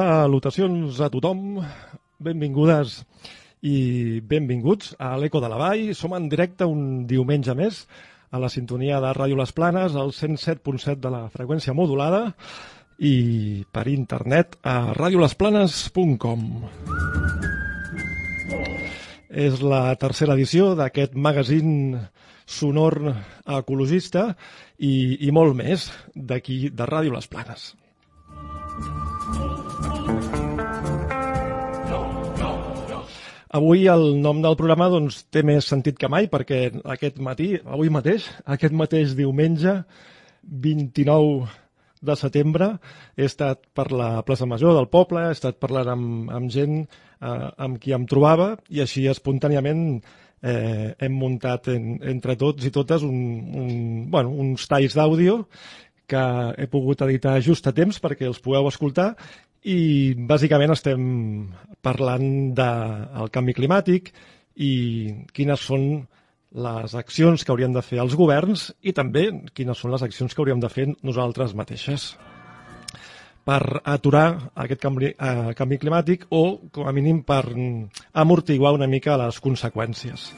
Salutacions a tothom, benvingudes i benvinguts a l'Eco de la Vall. Som en directe un diumenge més a la sintonia de Ràdio Les Planes, al 107.7 de la freqüència modulada i per internet a radiolesplanes.com. És la tercera edició d'aquest magazín sonor ecologista i, i molt més d'aquí, de Ràdio Les Planes. Avui el nom del programa doncs, té més sentit que mai perquè aquest matí, avui mateix, aquest mateix diumenge, 29 de setembre, he estat per la plaça Major del poble, he estat parlant amb, amb gent eh, amb qui em trobava i així espontàniament eh, hem muntat en, entre tots i totes un, un, bueno, uns talls d'àudio que he pogut editar just a temps perquè els pugueu escoltar i bàsicament estem parlant del canvi climàtic i quines són les accions que hauríem de fer els governs i també quines són les accions que hauríem de fer nosaltres mateixes per aturar aquest canvi, eh, canvi climàtic o, com a mínim, per amortiguar una mica les conseqüències.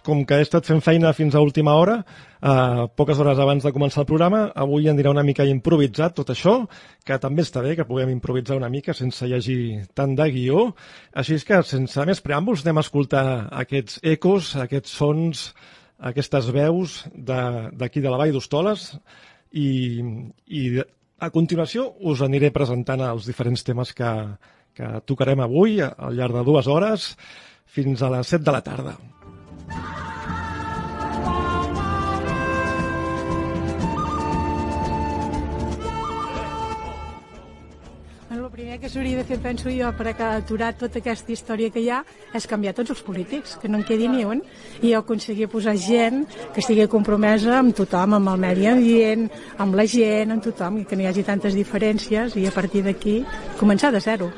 com que he estat fent feina fins a última hora, eh, poques hores abans de començar el programa, avui en dirà una mica improvisat tot això, que també està bé que puguem improvisar una mica sense llegir tant de guió. Així és que, sense més preàmbuls, anem a escoltar aquests ecos, aquests sons, aquestes veus d'aquí de, de la Vall d'Hostoles i, i a continuació us aniré presentant els diferents temes que, que tocarem avui al llarg de dues hores fins a les 7 de la tarda. El que s'hauria de fer, penso jo, per aturar tota aquesta història que hi ha, és canviar tots els polítics, que no en quedi ni un, i aconseguir posar gent que estigui compromesa amb tothom, amb el medi ambient, amb la gent, amb tothom, i que no hi hagi tantes diferències, i a partir d'aquí començar de zero.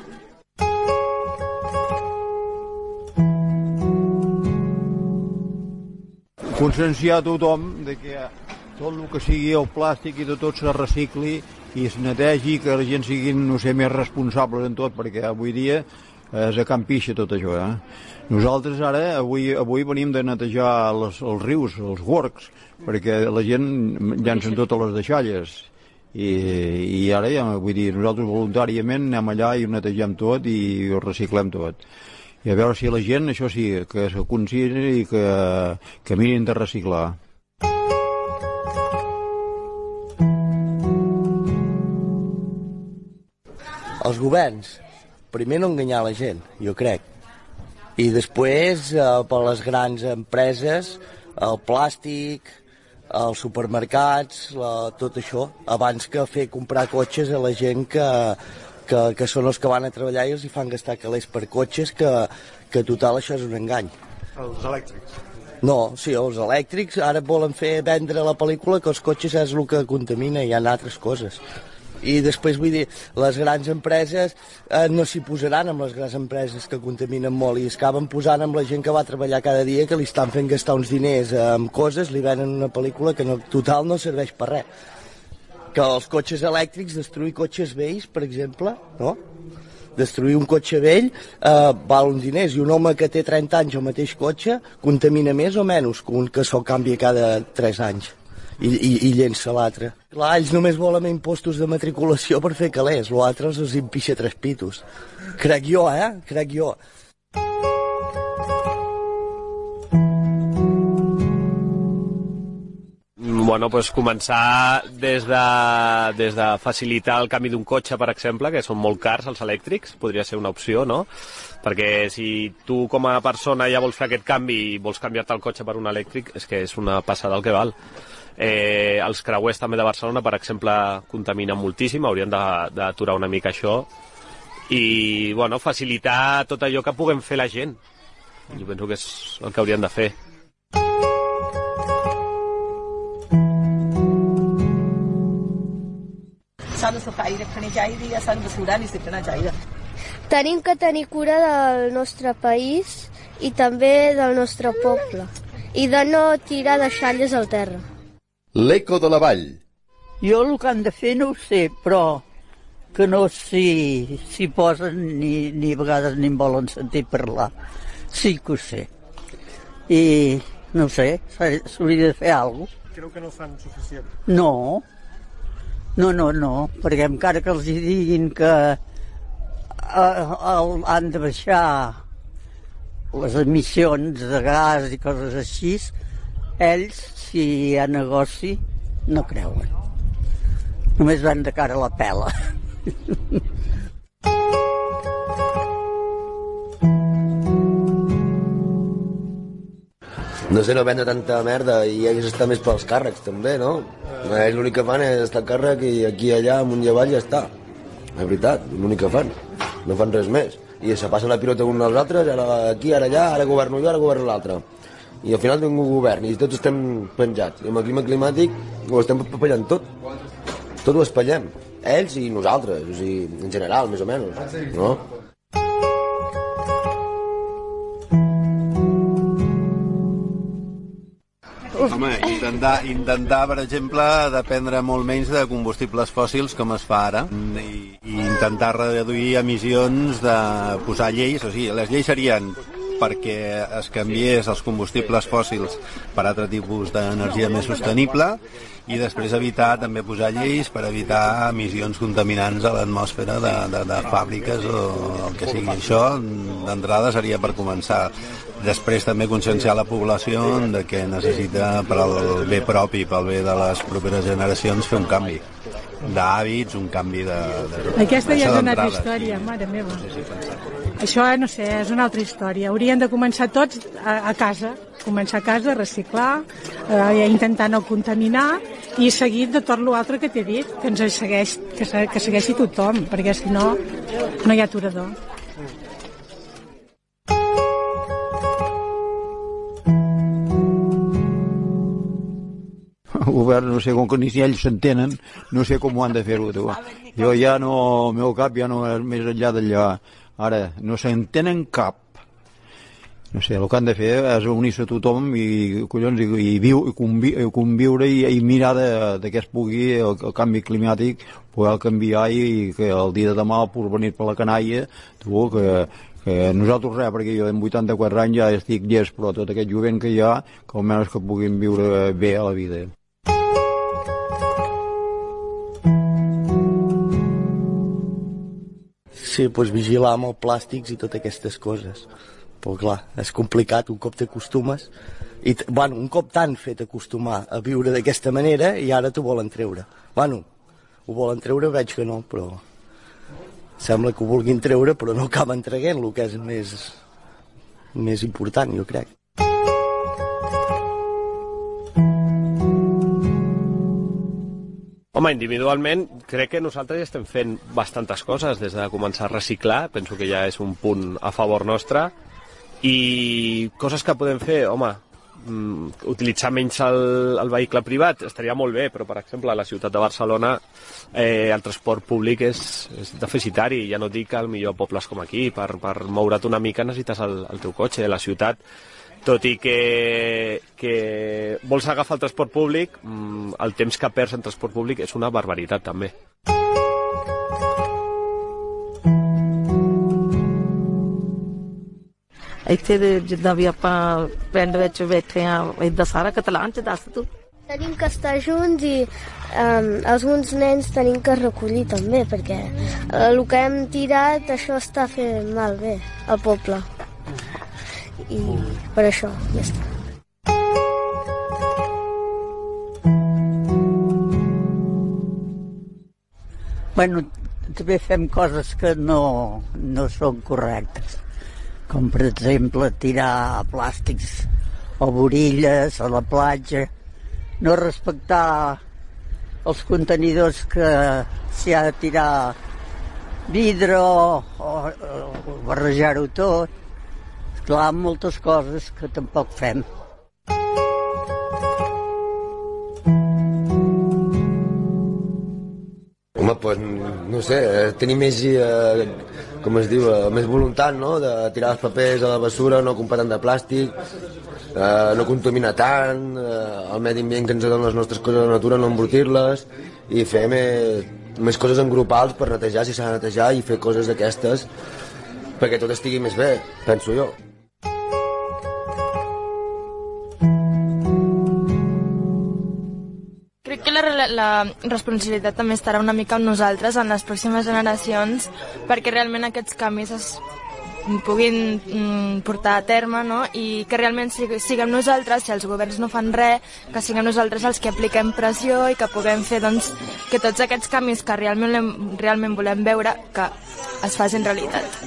conscienciar tothom de que tot el que sigui el plàstic i de tot se recicli i es netegi, que la gent sigui, no sé, més responsables en tot, perquè avui dia és a Can Pixa tot això, eh? Nosaltres ara, avui, avui venim de netejar les, els rius, els works, perquè la gent llancen totes les deixalles. I, i ara ja, vull dir, nosaltres voluntàriament anem allà i ho netegem tot i ho reciclem tot i a veure si la gent, això sí, que se conscienti i que, que mirin de reciclar. Els governs, primer no enganyar la gent, jo crec. I després, eh, per les grans empreses, el plàstic, els supermercats, la, tot això, abans que fer comprar cotxes a la gent que, que, que són els que van a treballar i els hi fan gastar calés per cotxes, que, que total això és un engany. Els elèctrics. No, sí, els elèctrics ara volen fer vendre la pel·lícula que els cotxes és el que contamina i hi ha altres coses. I després, vull dir, les grans empreses eh, no s'hi posaran amb les grans empreses que contaminen molt i es acaben posant amb la gent que va treballar cada dia que li estan fent gastar uns diners amb coses, li venen una pel·lícula que no, total no serveix per res. Que els cotxes elèctrics, destruir cotxes vells, per exemple, no? destruir un cotxe vell eh, val uns diners i un home que té 30 anys el mateix cotxe contamina més o menys que un que se'l canvia cada 3 anys i, i, i llença l'altre. Clar, ells només volen impostos de matriculació per fer calés, l'altre els impixa tres pitos. Crec jo, eh? Crec jo. Bueno, pues començar des de, des de facilitar el canvi d'un cotxe, per exemple, que són molt cars els elèctrics, podria ser una opció, no? Perquè si tu com a persona ja vols fer aquest canvi i vols canviar-te el cotxe per un elèctric, és que és una passada el que val. Eh, els creuers també de Barcelona, per exemple, contaminen moltíssim, haurien d'aturar una mica això i bueno, facilitar tot allò que puguem fer la gent. Jo penso que és el que haurien de fer. s'ha de safar i raccaner i ja s'han d'assegurar i sempre anar Tenim que tenir cura del nostre país i també del nostre poble i de no tirar deixalles al terra. L'Eco de la Vall. Jo el que han de fer no ho sé, però que no s'hi si posen ni, ni a vegades ni em volen sentir parlar. Sí que ho sé. I no sé, s'hauria de fer alguna cosa. Creu que no fan suficient? No, no, no, no, perquè encara que els diguin que eh, han de baixar les emissions de gas i coses així, ells, si hi ha negoci, no creuen. Només van de cara a la pela. no sé, no vendre tanta merda i hagués estar més pels càrrecs també, no? Eh, l'únic que fan és estar càrrec i aquí i allà, amunt i avall ja està. És veritat, l'únic que fan. No fan res més. I se passen la pilota un als altres, ara aquí, ara allà, ara governo jo, ara governo l'altre. I al final un govern i tots estem penjats. I amb el clima climàtic ho estem papallant tot. Tot ho espallem. Ells i nosaltres, o sigui, en general, més o menys. No? Home, intentar, intentar, per exemple, dependre molt menys de combustibles fòssils com es fa ara i, i intentar reduir emissions de posar lleis, o sigui, les lleis serien perquè es canviés els combustibles fòssils per altre tipus d'energia més sostenible i després evitar també posar lleis per evitar emissions contaminants a l'atmosfera de, de, de fàbriques o el que sigui. Això d'entrada seria per començar. Després també conscienciar la població de que necessita per al bé propi, pel bé de les properes generacions, fer un canvi d'hàbits, un canvi de... de Aquesta ja és una altra història, mare meva. Sí, sí, Això, no sé, és una altra història. Haurien de començar tots a, a casa, començar a casa, a reciclar, eh, intentar no contaminar i seguir de tot l'altre que t'he dit, que ens segueix, que, que segueixi tothom, perquè si no, no hi ha aturador. el govern, no sé com que ni si ells s'entenen, no sé com ho han de fer-ho. Jo ja no, el meu cap ja no és més enllà d'allà. Ara, no s'entenen cap. No sé, el que han de fer és unir-se tothom i, collons, i, i, viu, i convi, conviure i, i mirar de, de què es pugui el, el canvi climàtic poder canviar i, i que el dia de demà el venir per la canalla tu, que, que nosaltres res, perquè jo en 84 anys ja estic llest, però tot aquest jovent que hi ha, que almenys que puguin viure bé a la vida. Sí, doncs vigilar amb el plàstics i totes aquestes coses. Però clar, és complicat, un cop t'acostumes. I, bueno, un cop t'han fet acostumar a viure d'aquesta manera i ara t'ho volen treure. Bueno, ho volen treure, veig que no, però sembla que ho vulguin treure, però no acaben traient el que és més, més important, jo crec. Home, individualment crec que nosaltres ja estem fent bastantes coses des de començar a reciclar, penso que ja és un punt a favor nostre, i coses que podem fer, home, mm, utilitzar menys el, el vehicle privat estaria molt bé, però per exemple a la ciutat de Barcelona eh, el transport públic és, és deficitari, ja no dic que millor pobles com aquí, per, per moure't una mica necessites el, el teu cotxe, la ciutat tot i que, que vols agafar el transport públic, mm, el temps que perds en transport públic és una barbaritat també. ਇੱਥੇ ਦੇ ਜਿੱਦਾਂ ਵੀ ਆਪਾਂ ਪਿੰਡ ਵਿੱਚ ਬੈਠੇ ਆ ਇਦਾਂ ਸਾਰਾ ਕਤਲਾਨ ਚ ਦੱਸ ਤੂੰ Tenim que estar junts i um, alguns nens tenim que recollir també, perquè uh, el que hem tirat, això està fent malbé al poble. I per això, ja està. Bueno, també fem coses que no, no són correctes, com per exemple tirar plàstics o borilles a la platja, no respectar els contenidors que s'hi ha de tirar vidre o, o, o barrejar-ho tot. Clar, moltes coses que tampoc fem. Home, pues, no sé, eh, tenir més, eh, com es diu, eh, més voluntat, no?, de tirar els papers a la bessura, no comprar tant de plàstic, eh, no contaminar tant, eh, el medi ambient que ens donen les nostres coses de natura, no embrutir-les, i fer més, més coses en grupals per netejar, si s'ha de netejar, i fer coses d'aquestes perquè tot estigui més bé, penso jo. La, la responsabilitat també estarà una mica amb nosaltres, en les pròximes generacions, perquè realment aquests canvis es puguin mm, portar a terme no? i que realment sig siguem nosaltres, si els governs no fan res, que siguem nosaltres els que apliquem pressió i que puguem fer doncs, que tots aquests canvis que realment, realment volem veure que es facin realitat.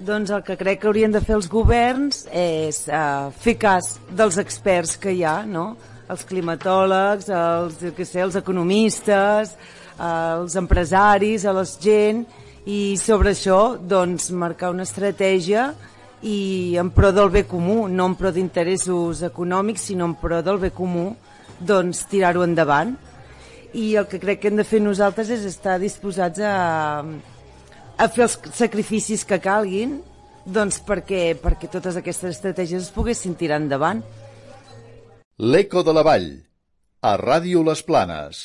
Doncs el que crec que haurien de fer els governs és uh, fer cas dels experts que hi ha, no? els climatòlegs, els, què sé, els economistes, els empresaris, a la gent, i sobre això doncs, marcar una estratègia i en pro del bé comú, no en pro d'interessos econòmics, sinó en pro del bé comú, doncs tirar-ho endavant. I el que crec que hem de fer nosaltres és estar disposats a, a fer els sacrificis que calguin doncs perquè, perquè totes aquestes estratègies es poguessin tirar endavant. L'Eco de la Vall, a Ràdio Les Planes.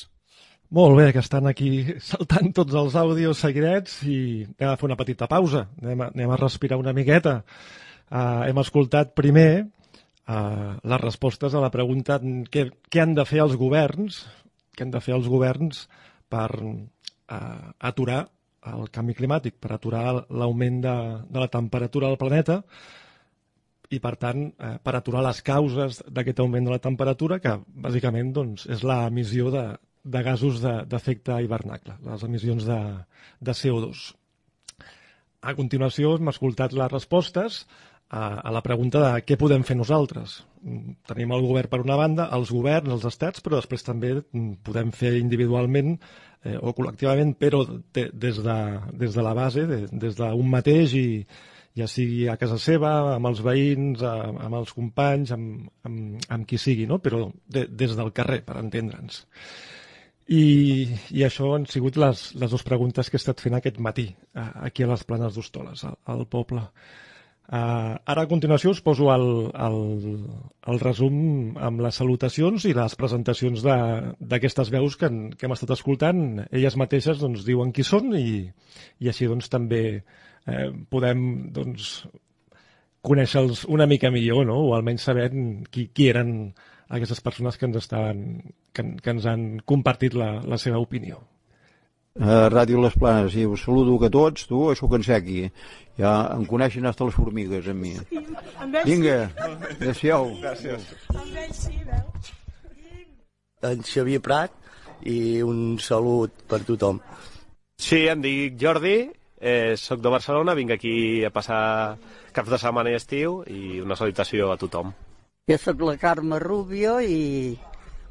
Molt bé, que estan aquí saltant tots els àudios seguidets i anem a fer una petita pausa, anem a, anem a respirar una miqueta. Uh, hem escoltat primer uh, les respostes a la pregunta què, què han de fer els governs, què han de fer els governs per uh, aturar el canvi climàtic, per aturar l'augment de, de la temperatura del planeta, i, per tant, eh, per aturar les causes d'aquest augment de la temperatura, que bàsicament doncs, és l'emissió de, de gasos d'efecte de, hivernacle, les emissions de, de CO2. A continuació hem escoltat les respostes a, a la pregunta de què podem fer nosaltres. Tenim el govern per una banda, els governs, els estats, però després també podem fer individualment eh, o col·lectivament, però de, des, de, des de la base, de, des d'un mateix i, ja sigui a casa seva, amb els veïns, amb els companys, amb, amb, amb qui sigui, no? però de, des del carrer, per entendre'ns. I, I això han sigut les, les dues preguntes que he estat fent aquest matí, aquí a les planes d'Hostoles, al, al poble. Uh, ara, a continuació, us poso el, el, el resum amb les salutacions i les presentacions d'aquestes veus que, que hem estat escoltant. Elles mateixes doncs, diuen qui són i, i així doncs, també eh, podem doncs, conèixer-los una mica millor, no? o almenys saber qui, qui eren aquestes persones que ens, estaven, que, que ens han compartit la, la seva opinió. Uh, Ràdio Les Planes, i us saludo a tots, tu, sóc en Sequi. Ja em coneixen hasta les formigues, amb mi. Vinga, adéu-siau. Gràcies. En Xavier Prat i un salut per tothom. Sí, em dic Jordi, eh, sóc de Barcelona, vinc aquí a passar caps de setmana i estiu i una salutació a tothom. Jo sóc la Carme Rubio i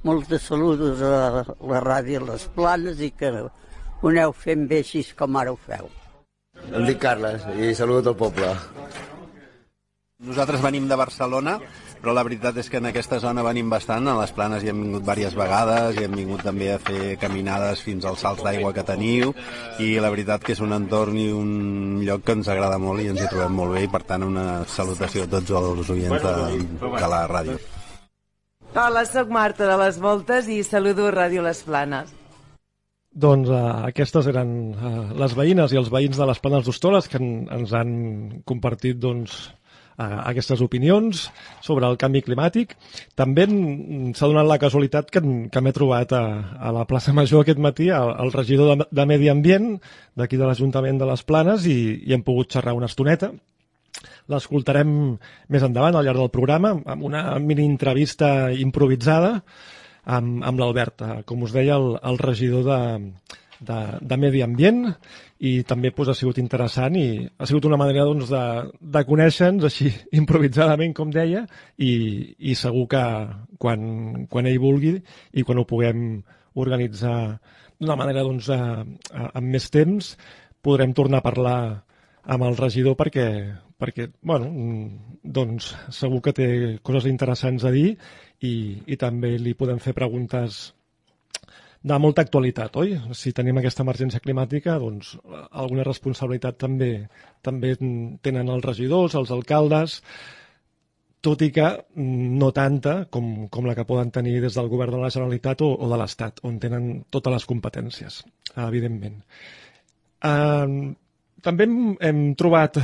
molts de saludos a la ràdio Les Planes i que ho aneu fent bé així com ara ho feu. Em dic Carles i saludo tot el poble. Nosaltres venim de Barcelona, però la veritat és que en aquesta zona venim bastant, a les planes hi hem vingut diverses vegades, i hem vingut també a fer caminades fins als salts d'aigua que teniu, i la veritat que és un entorn i un lloc que ens agrada molt i ens hi trobem molt bé, i per tant una salutació a tots els oients de, de la ràdio. Hola, sóc Marta de les Voltes i saludo Ràdio Les Planes. Doncs uh, aquestes eren uh, les veïnes i els veïns de les Planes d'Hostoles que en, ens han compartit doncs, uh, aquestes opinions sobre el canvi climàtic. També s'ha donat la casualitat que, que m'he trobat a, a la plaça Major aquest matí el, el regidor de, de Medi Ambient d'aquí de l'Ajuntament de les Planes i, i hem pogut xerrar una estoneta. L'escoltarem més endavant al llarg del programa amb una mini entrevista improvisada amb, amb l'Albert, eh, com us deia, el, el regidor de, de, de Medi Ambient i també pues, ha sigut interessant i ha sigut una manera doncs, de, de conèixer-nos així improvisadament, com deia, i, i segur que quan, quan ell vulgui i quan ho puguem organitzar d'una manera doncs, a, a, amb més temps, podrem tornar a parlar amb el regidor perquè, perquè bueno, doncs segur que té coses interessants a dir i, i també li podem fer preguntes de molta actualitat, oi? Si tenim aquesta emergència climàtica, doncs alguna responsabilitat també també tenen els regidors, els alcaldes, tot i que no tanta com, com la que poden tenir des del govern de la Generalitat o, o de l'Estat, on tenen totes les competències, evidentment. Uh, també hem, hem trobat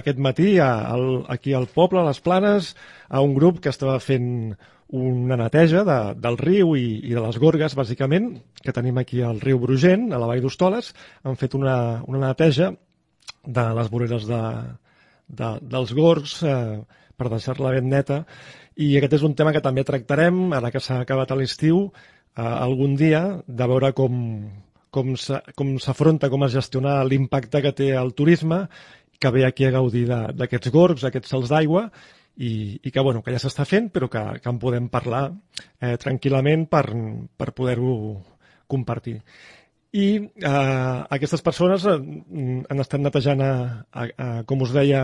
aquest matí a, a, aquí al poble, a les Planes, a un grup que estava fent una neteja de, del riu i, i de les gorgues, bàsicament, que tenim aquí al riu Brugent, a la vall d'Hostoles. Han fet una, una neteja de les voreres de, de, dels gorgs eh, per deixar-la ben neta. I aquest és un tema que també tractarem, ara que s'ha acabat l'estiu, eh, algun dia, de veure com, com s'afronta, com es gestiona l'impacte que té el turisme, que ve aquí a gaudir d'aquests gorgs, aquests salts d'aigua, i, i que, bueno, que ja s'està fent, però que, que en podem parlar eh, tranquil·lament per, per poder-ho compartir. I eh, aquestes persones eh, han estat netejant, a, a, a, com us deia,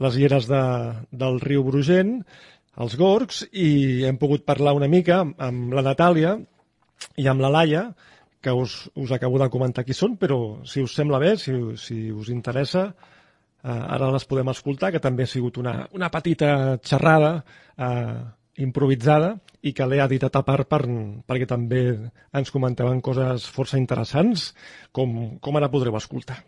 les lleres de, del riu Brugent, els gorgs, i hem pogut parlar una mica amb la Natàlia i amb la Laia, que us, us acabo de comentar qui són, però si us sembla bé, si, si us interessa, eh, ara les podem escoltar, que també ha sigut una, una petita xerrada eh, improvisada i que l'he editat a part per, perquè també ens comentaven coses força interessants, com, com ara podreu escoltar.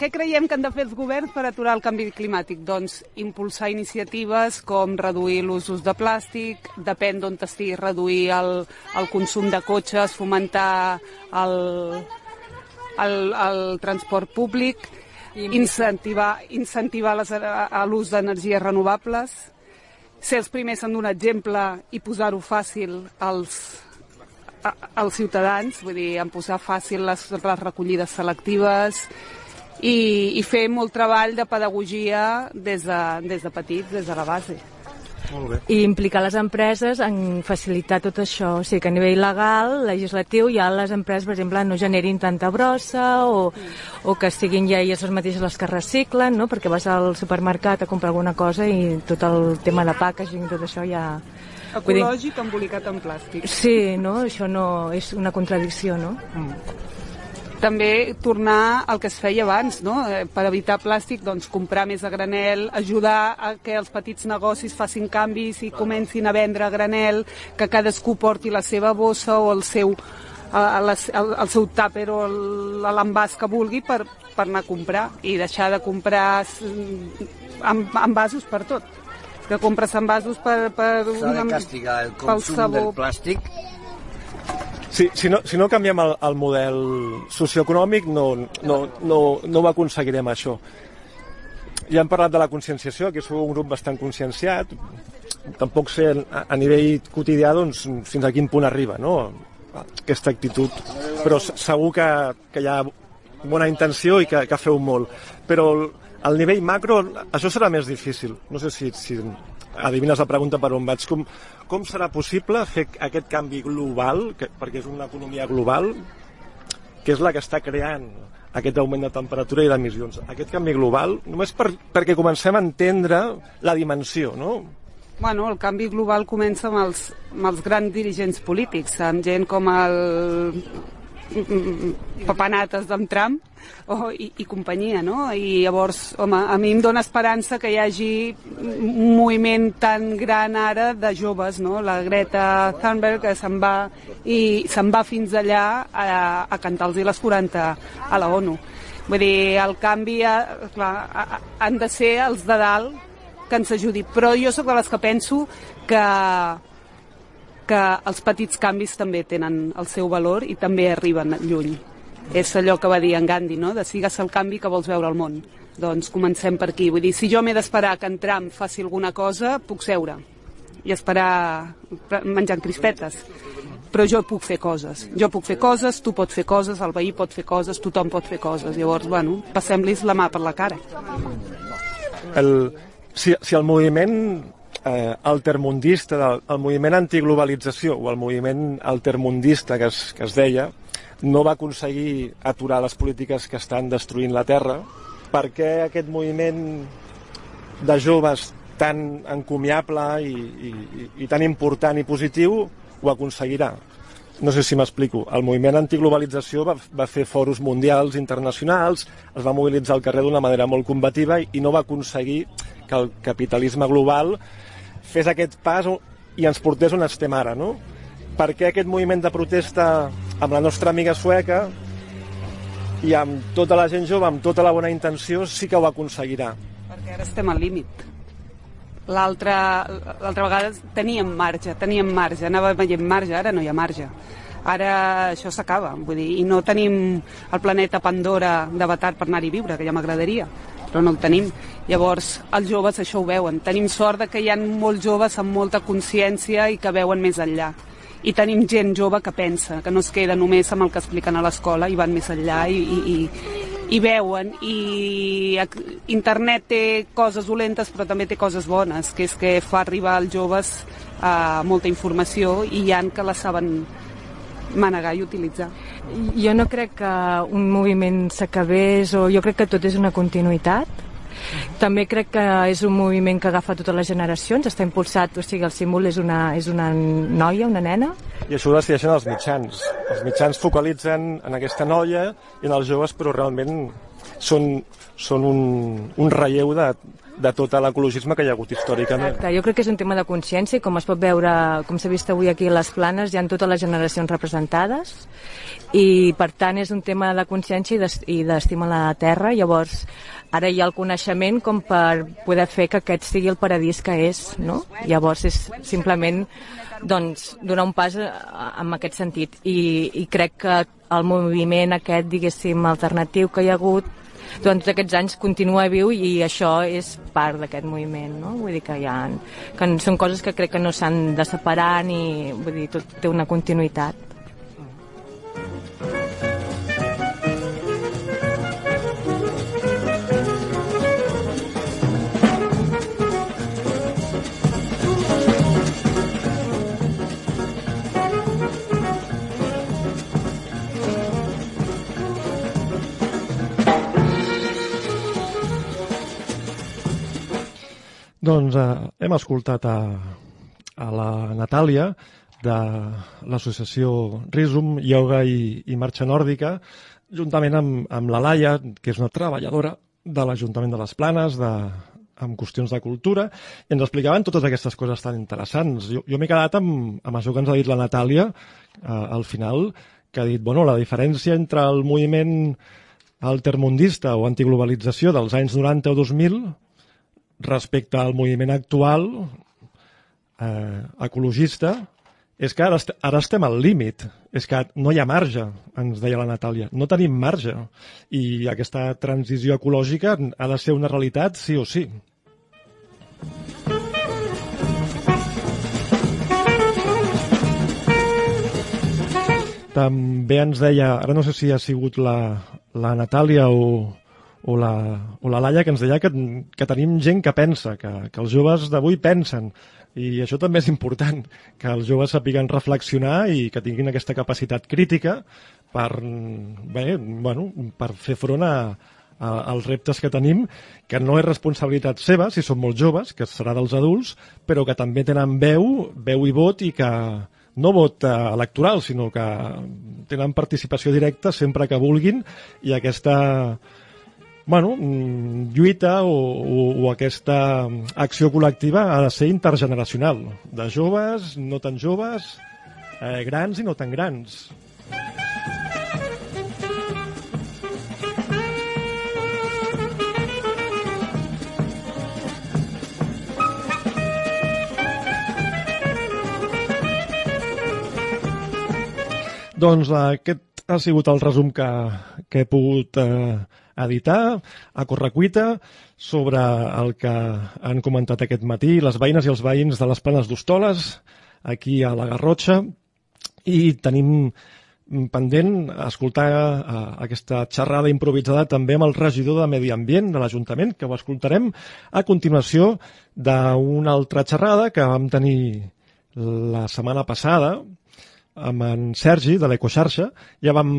Què creiem que han de fer els governs per aturar el canvi climàtic? Doncs impulsar iniciatives com reduir l'usos de plàstic, depèn d'on estigui, reduir el, el consum de cotxes, fomentar el, el, el transport públic, incentivar, incentivar l'ús d'energies renovables, ser els primers en donar exemple i posar-ho fàcil als, als ciutadans, vull dir, en posar fàcil les, les recollides selectives, i, i fer molt treball de pedagogia des de, des de petits, des de la base. Molt bé. I implicar les empreses en facilitar tot això. O sigui que a nivell legal, legislatiu, ja les empreses, per exemple, no generin tanta brossa o, o que siguin ja elles mateixes les que reciclen, no? perquè vas al supermercat a comprar alguna cosa i tot el tema de packaging, tot això ja... Ecològic dir... embolicat en plàstic. Sí, no? Això no és una contradicció, no? Mm també tornar al que es feia abans, no? Eh, per evitar plàstic, doncs comprar més a granel, ajudar a que els petits negocis facin canvis i comencin a vendre a granel, que cadascú porti la seva bossa o el seu el, el, el seu tàper o l'envàs que vulgui per, per anar a comprar i deixar de comprar envasos per tot que compres envasos per, per s'ha de castigar el consum del plàstic si, si, no, si no canviem el, el model socioeconòmic no, no, no, no ho aconseguirem això. Ja hem parlat de la conscienciació, que sou un grup bastant conscienciat, tampoc sé a, a nivell quotidià doncs, fins a quin punt arriba no? aquesta actitud, però segur que, que hi ha bona intenció i que, que feu molt. Però al nivell macro això serà més difícil. No sé si, si adivines la pregunta per on vaig. Com, com serà possible fer aquest canvi global, que, perquè és una economia global, que és la que està creant aquest augment de temperatura i d'emissions. Aquest canvi global, només per, perquè comencem a entendre la dimensió, no? Bueno, el canvi global comença amb els, amb els grans dirigents polítics, amb gent com el papanates d'en Trump oh, i, i companyia, no? I llavors, home, a mi em dóna esperança que hi hagi un moviment tan gran ara de joves, no? La Greta Thunberg que se'n va i se'n va fins allà a, a cantar-los les 40 a la ONU. Vull dir, el canvi, a, clar, han de ser els de dalt que ens ajudi. Però jo sóc de les que penso que que els petits canvis també tenen el seu valor i també arriben lluny. És allò que va dir en Gandhi, no? de sigues el canvi que vols veure al món. Doncs comencem per aquí. Vull dir, si jo m'he d'esperar que en Trump faci alguna cosa, puc seure i esperar menjant crispetes. Però jo puc fer coses. Jo puc fer coses, tu pots fer coses, el veí pot fer coses, tothom pot fer coses. Llavors, bueno, passem-los la mà per la cara. El, si, si el moviment eh, altermundista, del, el moviment antiglobalització o el moviment altermundista que es, que es deia, no va aconseguir aturar les polítiques que estan destruint la Terra, per què aquest moviment de joves tan encomiable i, i, i tan important i positiu ho aconseguirà? No sé si m'explico. El moviment antiglobalització va, va fer foros mundials, internacionals, es va mobilitzar al carrer d'una manera molt combativa i, i no va aconseguir que el capitalisme global fes aquest pas i ens portés on estem ara, no? Per què aquest moviment de protesta amb la nostra amiga sueca i amb tota la gent jove, amb tota la bona intenció, sí que ho aconseguirà? Perquè ara estem al límit. L'altra vegada teníem marge, teníem marge, anava veient marge, ara no hi ha marge. Ara això s'acaba, vull dir, i no tenim el planeta Pandora d'avatar per anar-hi a viure, que ja m'agradaria però no el tenim. Llavors, els joves això ho veuen. Tenim sort de que hi ha molts joves amb molta consciència i que veuen més enllà. I tenim gent jove que pensa, que no es queda només amb el que expliquen a l'escola i van més enllà i, i, i, i veuen. I internet té coses dolentes però també té coses bones, que és que fa arribar als joves a molta informació i hi han que la saben manegar i utilitzar. Jo no crec que un moviment s'acabés o jo crec que tot és una continuïtat. També crec que és un moviment que agafa totes les generacions, està impulsat, o sigui, el símbol és una, és una noia, una nena. I això ho decideixen els mitjans. Els mitjans focalitzen en aquesta noia i en els joves, però realment són, són un, un relleu de, de tot l'ecologisme que hi ha hagut històricament. Exacte, jo crec que és un tema de consciència i com es pot veure, com s'ha vist avui aquí a les planes, hi ha totes les generacions representades i per tant és un tema de consciència i d'estima a la terra, llavors ara hi ha el coneixement com per poder fer que aquest sigui el paradís que és, no? Llavors és simplement doncs, donar un pas en aquest sentit i, i crec que el moviment aquest, diguéssim, alternatiu que hi ha hagut durant tots aquests anys continua viu i això és part d'aquest moviment, no? Vull dir que hi ha, que són coses que crec que no s'han de separar ni, vull dir, tot té una continuïtat. Doncs eh, hem escoltat a, a la Natàlia de l'associació Rizum, Yoga i, i Marxa Nòrdica, juntament amb, amb la Laia, que és una treballadora de l'Ajuntament de les Planes, de, amb qüestions de cultura, i ens explicaven totes aquestes coses tan interessants. Jo, jo m'he quedat amb, amb això que ens ha dit la Natàlia eh, al final, que ha dit, bueno, la diferència entre el moviment altermundista o antiglobalització dels anys 90 o 2000 respecte al moviment actual eh, ecologista és que ara, est ara estem al límit, és que no hi ha marge, ens deia la Natàlia, no tenim marge. I aquesta transició ecològica ha de ser una realitat sí o sí. També ens deia, ara no sé si ha sigut la, la Natàlia o, o la, o la Laia que ens deia que, que tenim gent que pensa, que, que els joves d'avui pensen. I això també és important, que els joves sapiguen reflexionar i que tinguin aquesta capacitat crítica per, bé, bueno, per fer front a, a, als reptes que tenim, que no és responsabilitat seva, si són molt joves, que serà dels adults, però que també tenen veu, veu i vot, i que no vot eh, electoral, sinó que tenen participació directa sempre que vulguin, i aquesta bueno, mm, lluita o, o, o aquesta acció col·lectiva ha de ser intergeneracional, de joves, no tan joves, eh, grans i no tan grans. Doncs aquest ha sigut el resum que, que he pogut eh, editar a correcuita sobre el que han comentat aquest matí les veïnes i els veïns de les Planes d'Hostoles aquí a la Garrotxa. I tenim pendent escoltar eh, aquesta xerrada improvisada també amb el regidor de Medi Ambient de l'Ajuntament, que ho escoltarem a continuació d'una altra xerrada que vam tenir la setmana passada amb en Sergi, de l'Ecoxarxa. Ja vam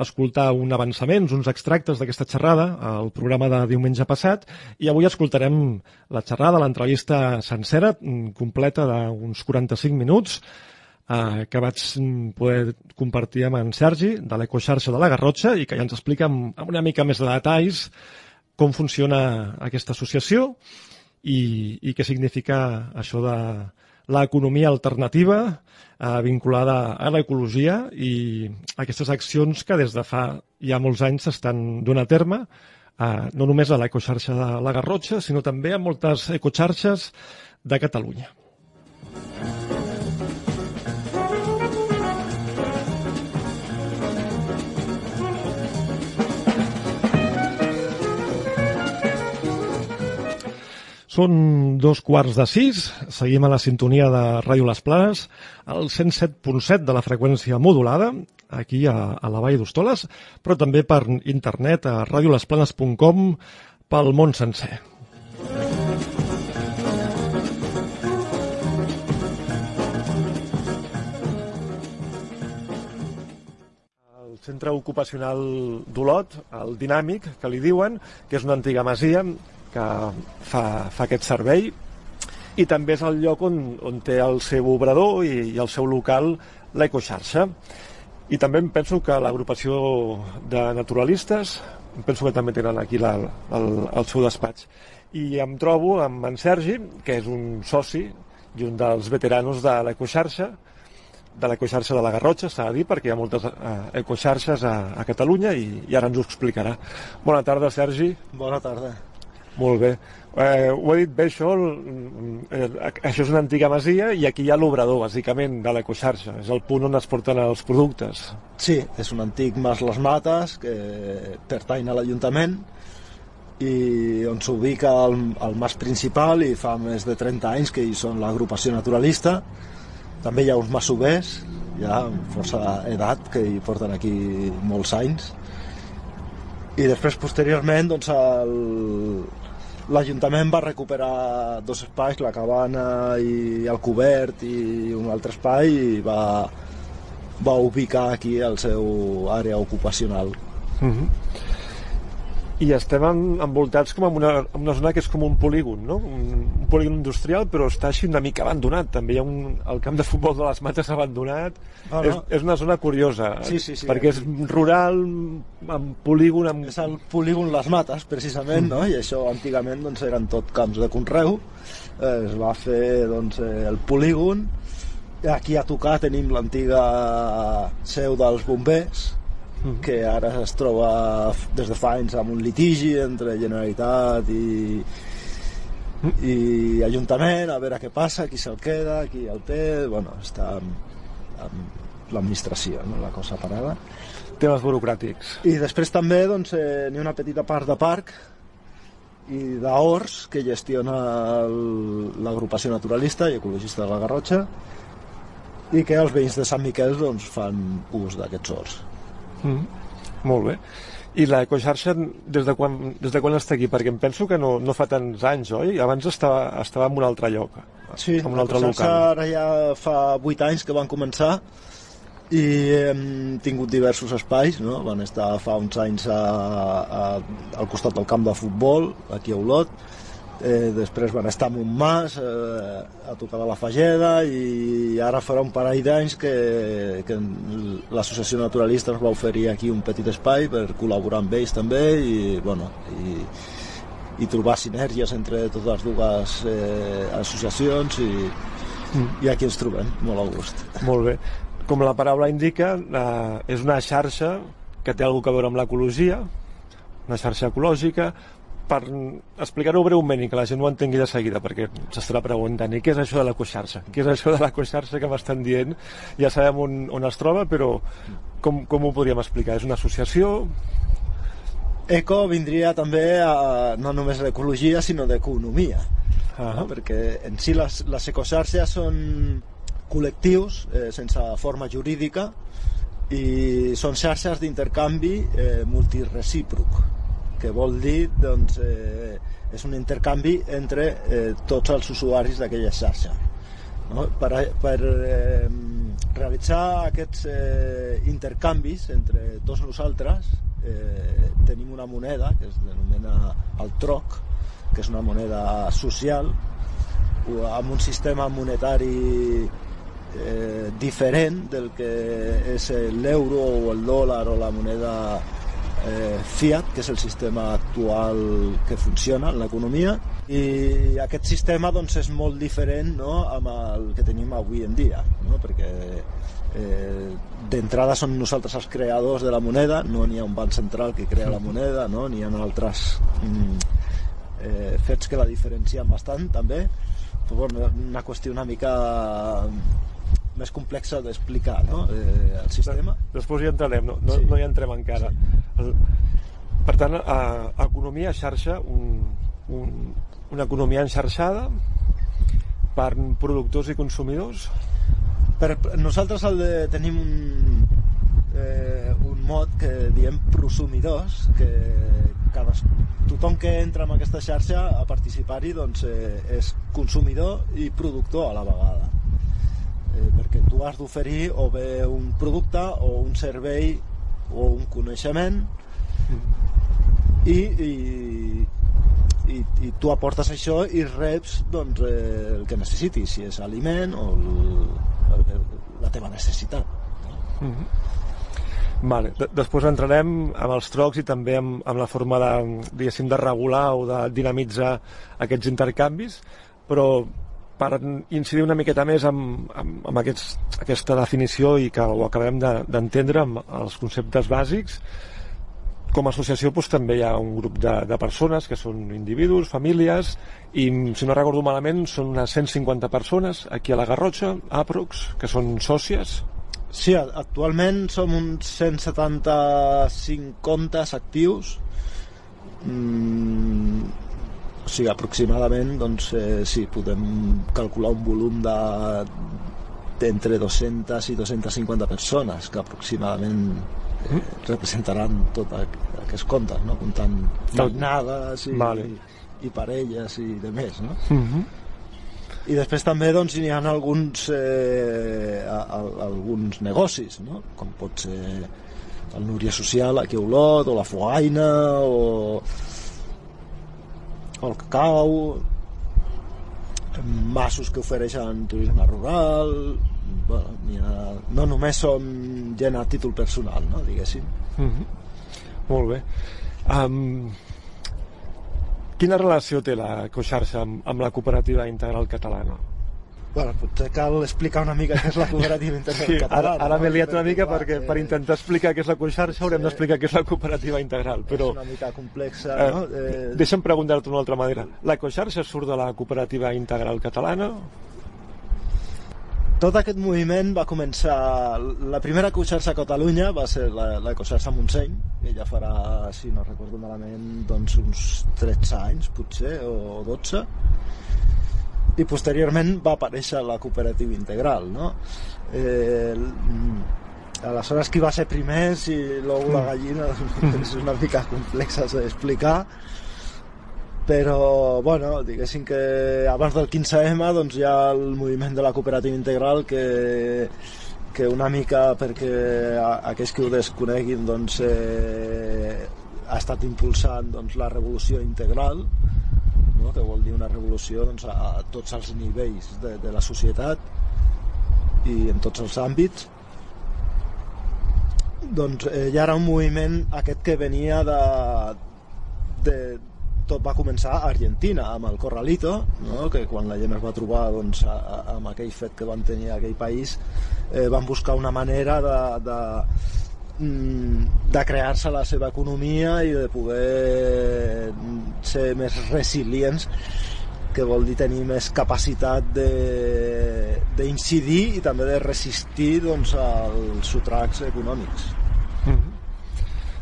escoltar un avançament, uns extractes d'aquesta xerrada al programa de diumenge passat i avui escoltarem la xerrada, l'entrevista sencera, mm, completa d'uns 45 minuts, eh, que vaig poder compartir amb en Sergi, de l'Ecoxarxa de la Garrotxa, i que ja ens explica amb, amb una mica més de detalls com funciona aquesta associació i, i què significa això de l'economia alternativa eh, vinculada a l'ecologia i aquestes accions que des de fa ja molts anys s'estan donant a terme, eh, no només a l'ecoxarxa de la Garrotxa, sinó també a moltes ecoxarxes de Catalunya. Són dos quarts de sis, seguim a la sintonia de Ràdio Les Planes, al 107.7 de la freqüència modulada, aquí a, a la Vall d'Hostoles, però també per internet a radiolesplanes.com pel món sencer. Centre ocupacional d'Olot, el Dinàmic, que li diuen, que és una antiga masia que fa, fa aquest servei i també és el lloc on, on té el seu obrador i, i el seu local l'ecoxarxa. I també em penso que l'agrupació de naturalistes, em penso que també tenen aquí la, el, el seu despatx. I em trobo amb en Sergi, que és un soci i un dels veteranos de l'ecoxarxa, de l'ecoxarxa de la Garrotxa, s'ha de dir, perquè hi ha moltes eh, ecoxarxes a, a Catalunya i, i ara ens ho explicarà. Bona tarda, Sergi. Bona tarda. Molt bé. Eh, ho he dit bé, això, eh, això és una antiga masia i aquí hi ha l'obrador, bàsicament, de l'ecoxarxa. És el punt on es porten els productes. Sí, és un antic mas Les Mates que pertany a l'Ajuntament i on s'ubica el, el mas principal i fa més de 30 anys que hi són l'agrupació naturalista. També hi ha uns masovers, ja amb força edat, que hi porten aquí molts anys. I després, posteriorment, doncs, el, l'Ajuntament va recuperar dos espais, la cabana i el cobert i un altre espai i va, va ubicar aquí el seu àrea ocupacional. Mm -hmm. I estem en, envoltats com en una, en una zona que és com un polígon, no? Un, un polígon industrial, però està així una mica abandonat. També hi ha un, el camp de futbol de les Mates abandonat. Ah, no. és, és una zona curiosa, Sí, sí, sí. perquè és rural, amb polígon... Amb... És el polígon Les Mates, precisament, no? I això antigament doncs, eren tot camps de conreu. Eh, Es va fer doncs, eh, el polígon. Aquí a tocar tenim l'antiga seu dels bombers, que ara es troba des de fa anys amb un litigi entre Generalitat i, i Ajuntament, a veure què passa, qui se'l queda, qui el té, bueno, està amb, amb l'administració, no? la cosa parada. Temes burocràtics. I després també doncs, eh, n'hi ha una petita part de parc i d'horts que gestiona l'agrupació naturalista i ecologista de la Garrotxa i que els veïns de Sant Miquel doncs, fan ús d'aquests horts. Mm. Molt bé. I l'ecoxarxa, des, de quan, des de quan està aquí? Perquè em penso que no, no fa tants anys, oi? Abans estava, estava en un altre lloc, Sí, en un la altre local. ara ja fa 8 anys que van començar i hem tingut diversos espais, no? van estar fa uns anys a, a, al costat del camp de futbol, aquí a Olot, eh, després van estar a Montmàs eh, a tocar de la Fageda i ara farà un parell d'anys que, que l'associació naturalista ens va oferir aquí un petit espai per col·laborar amb ells també i, bueno, i, i trobar sinergies entre totes les dues eh, associacions i, mm. i aquí ens trobem, molt a gust. Molt bé. Com la paraula indica, eh, és una xarxa que té alguna a veure amb l'ecologia, una xarxa ecològica, per explicar-ho breument i que la gent ho entengui de seguida, perquè s'estarà preguntant, i què és això de l'ecoxarxa? Què és això de l'ecoxarxa que m'estan dient? Ja sabem on, on es troba, però com, com ho podríem explicar? És una associació? Eco vindria també a, no només l'ecologia, sinó d'economia. Uh -huh. Perquè en si les, les ecoxarxes són col·lectius eh, sense forma jurídica i són xarxes d'intercanvi eh, multirecíproc que vol dir doncs, eh, és un intercanvi entre eh, tots els usuaris d'aquella xarxa. No? Per, per eh, realitzar aquests eh, intercanvis entre tots nosaltres eh, tenim una moneda que es denomina el troc, que és una moneda social, amb un sistema monetari eh, diferent del que és l'euro o el dòlar o la moneda eh, Fiat, que és el sistema actual que funciona en l'economia, i aquest sistema doncs, és molt diferent no, amb el que tenim avui en dia, no? perquè eh, d'entrada són nosaltres els creadors de la moneda, no n'hi ha un banc central que crea la moneda, no? n'hi ha altres mm, eh, fets que la diferencien bastant també, però bueno, una qüestió una mica més complexa d'explicar no? eh, el sistema. Després hi entrarem, no, no, sí. no hi entrem encara. Sí. El, per tant, a, a economia xarxa, un, un, una economia enxarxada per productors i consumidors? Per, nosaltres el de, tenim un, eh, un mot que diem prosumidors, que cada, tothom que entra en aquesta xarxa a participar-hi doncs, eh, és consumidor i productor a la vegada eh, perquè tu has d'oferir o bé un producte o un servei o un coneixement i, i, i, i tu aportes això i reps doncs, eh, el que necessitis, si és aliment o el, el, la teva necessitat. Mm -hmm. Vale. Després entrarem amb els trocs i també amb, amb la forma de, de regular o de dinamitzar aquests intercanvis, però per incidir una miqueta més amb, amb, amb aquests, aquesta definició i que ho acabem d'entendre de, amb els conceptes bàsics, com a associació doncs, també hi ha un grup de, de persones que són individus, famílies, i si no recordo malament són unes 150 persones aquí a la Garrotxa, aprox, que són sòcies. Sí, actualment som uns 175 comptes actius, mm, o sigui, aproximadament, doncs, eh, sí, podem calcular un volum de d'entre 200 i 250 persones que aproximadament eh, representaran tot aquests comptes, no? comptant magnades i, vale. i, i parelles i de més, no? Mm -hmm. I després també doncs, hi ha alguns, eh, a, a, alguns negocis, no? com pot ser el Núria Social aquí a Olot, o la Fogaina, o el cacau, massos que ofereixen turisme rural, bueno, ha, no només som gent a títol personal, no, diguéssim. Mm -hmm. Molt bé. Um, quina relació té la Coixarxa amb, amb la cooperativa integral catalana? Bueno, potser cal explicar una mica què és la cooperativa integral sí, catalana. Ara, ara m'he liat una mica perquè per intentar explicar què és la conxarxa haurem sí. d'explicar què és la cooperativa integral. Però, és una mica complexa, eh, no? Eh... Deixa'm preguntar-te d'una altra manera. La conxarxa surt de la cooperativa integral catalana? Tot aquest moviment va començar... La primera conxarxa a Catalunya va ser la, la conxarxa Montseny, que ja farà, si no recordo malament, doncs uns 13 anys, potser, o 12 i posteriorment va aparèixer la cooperativa integral no? eh, aleshores qui va ser primer si l'ou la gallina és una mica complexa d'explicar però bueno, diguéssim que abans del 15M doncs hi ha el moviment de la cooperativa integral que que una mica perquè aquells que ho desconeguin doncs, eh, ha estat impulsant doncs, la revolució integral no? que vol dir una revolució doncs, a, a tots els nivells de, de la societat i en tots els àmbits doncs eh, ja era un moviment aquest que venia de, de tot va començar a Argentina amb el Corralito no? que quan la gent es va trobar doncs, a, a, amb aquell fet que van tenir aquell país eh, van buscar una manera de, de, de crear-se la seva economia i de poder mm, ser més resilients que vol dir tenir més capacitat d'incidir i també de resistir doncs, als sotracs econòmics. Mhm.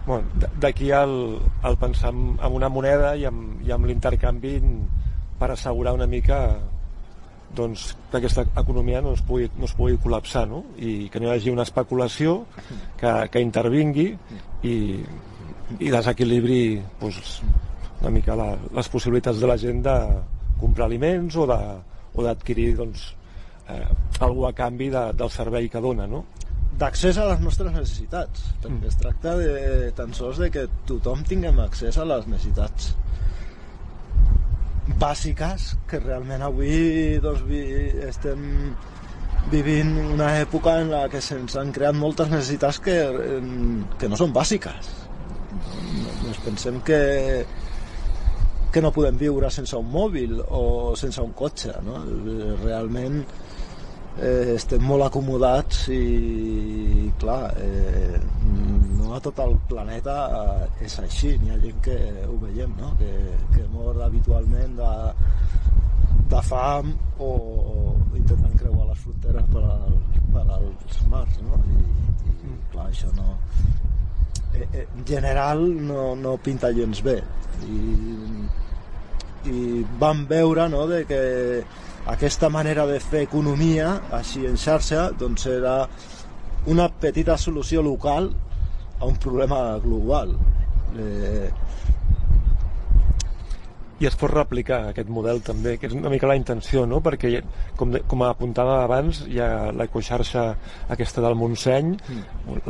Bueno, d- D'aquí el, el pensar en, en una moneda i amb, i amb l'intercanvi per assegurar una mica doncs, que aquesta economia no es pugui, no es pugui col·lapsar no? i que no hi hagi una especulació que, que intervingui i, i desequilibri doncs, una mica la, les possibilitats de la gent de comprar aliments o d'adquirir doncs, eh, alguna a canvi de, del servei que dona no? d'accés a les nostres necessitats perquè es tracta de, tan sols de que tothom tinguem accés a les necessitats bàsiques que realment avui doncs, vi, estem vivint una època en la que se'ns han creat moltes necessitats que, que no són bàsiques ens pensem que que no podem viure sense un mòbil o sense un cotxe no? realment eh, estem molt acomodats i clar eh, no a tot el planeta eh, és així n'hi ha gent que ho veiem no? que, que mor habitualment de, de fam o intentant creuar les fronteres per, al, per als mars no? I, i clar, això no eh, eh, en general no, no pinta gens bé i, i vam veure no, de que aquesta manera de fer economia així en xarxa doncs era una petita solució local a un problema global eh, i es pot replicar aquest model també, que és una mica la intenció, no? perquè com, de, com apuntava abans hi ha l'ecoxarxa aquesta del Montseny,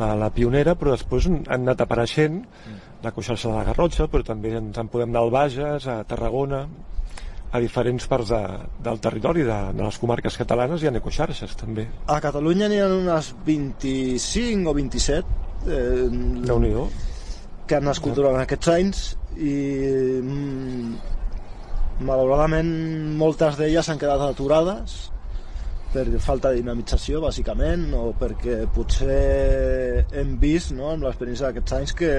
la, la pionera, però després han anat apareixent l'ecoxarxa de la Garrotxa, però també ens en podem anar al Bages, a Tarragona, a diferents parts de, del territori, de, de les comarques catalanes hi ha ecoxarxes també. a Catalunya n'hi ha unes 25 o 27 eh, déu nhi que han nascut durant aquests anys i mm, malauradament moltes d'elles han quedat aturades per falta de dinamització bàsicament o perquè potser hem vist no, amb l'experiència d'aquests anys que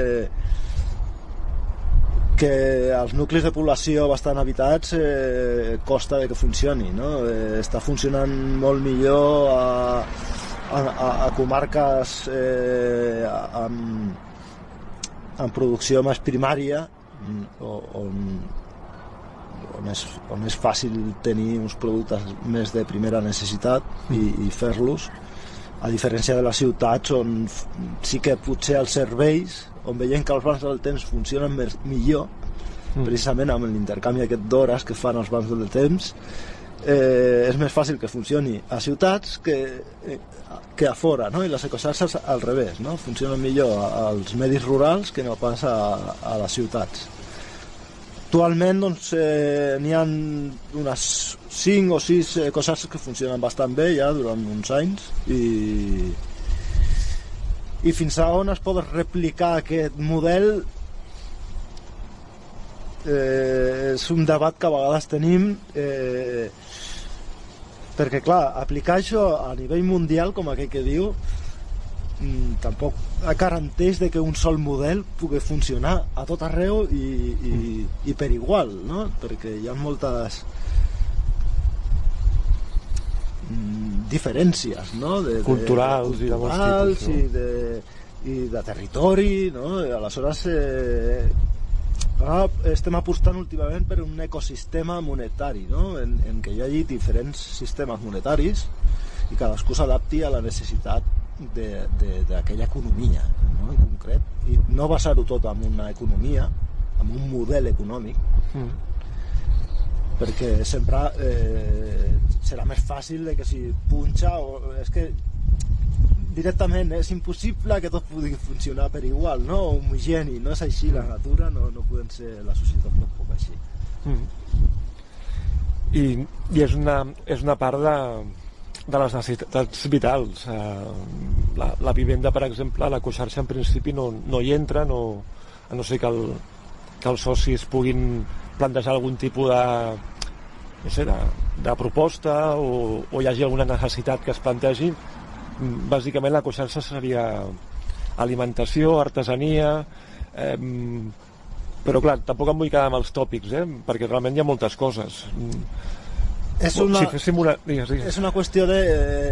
que els nuclis de població bastant habitats eh, costa de que funcioni no? eh, està funcionant molt millor a, a, a, a comarques eh, amb, amb producció més primària mm, o- on, on, és, on és fàcil tenir uns productes més de primera necessitat i, i fer-los a diferència de les ciutats on sí que potser els serveis on veiem que els bancs del temps funcionen més, millor Mm. precisament amb l'intercanvi aquest d'hores que fan els bancs del temps eh, és més fàcil que funcioni a ciutats que, eh, que a fora no? i les ecoxarxes al revés no? funcionen millor als medis rurals que no pas a, a les ciutats actualment doncs, eh, n'hi ha unes 5 o 6 ecoxarxes que funcionen bastant bé ja durant uns anys i, i fins a on es pot replicar aquest model eh, és un debat que a vegades tenim eh, perquè clar, aplicar això a nivell mundial com aquell que diu mm, tampoc garanteix de que un sol model pugui funcionar a tot arreu i, i, i per igual no? perquè hi ha moltes mm, diferències no? de, de, Culturals i de culturals tipus, no? i, de, i de territori no? I aleshores eh, ara estem apostant últimament per un ecosistema monetari no? en, en què hi hagi diferents sistemes monetaris i cadascú s'adapti a la necessitat de- de- d'aquella economia no? en concret i no basar-ho tot en una economia en un model econòmic Mm. perquè sempre eh, serà més fàcil de que si punxa o és que directament és impossible que tot pugui funcionar per igual, no? Homogeni, no és així la natura, no, no podem ser la societat tampoc així. Mm. I, i és, una, és una part de, de les necessitats vitals. Eh, la, la vivenda, per exemple, la coixarxa en principi no, no hi entra, no, a no ser que, el, que els socis puguin plantejar algun tipus de, no sé, de, de proposta o, o hi hagi alguna necessitat que es plantegi, bàsicament la coixança seria alimentació, artesania, eh, però clar, tampoc em vull quedar amb els tòpics, eh, perquè realment hi ha moltes coses. És una, si féssim una... Digues, digues. és una qüestió de,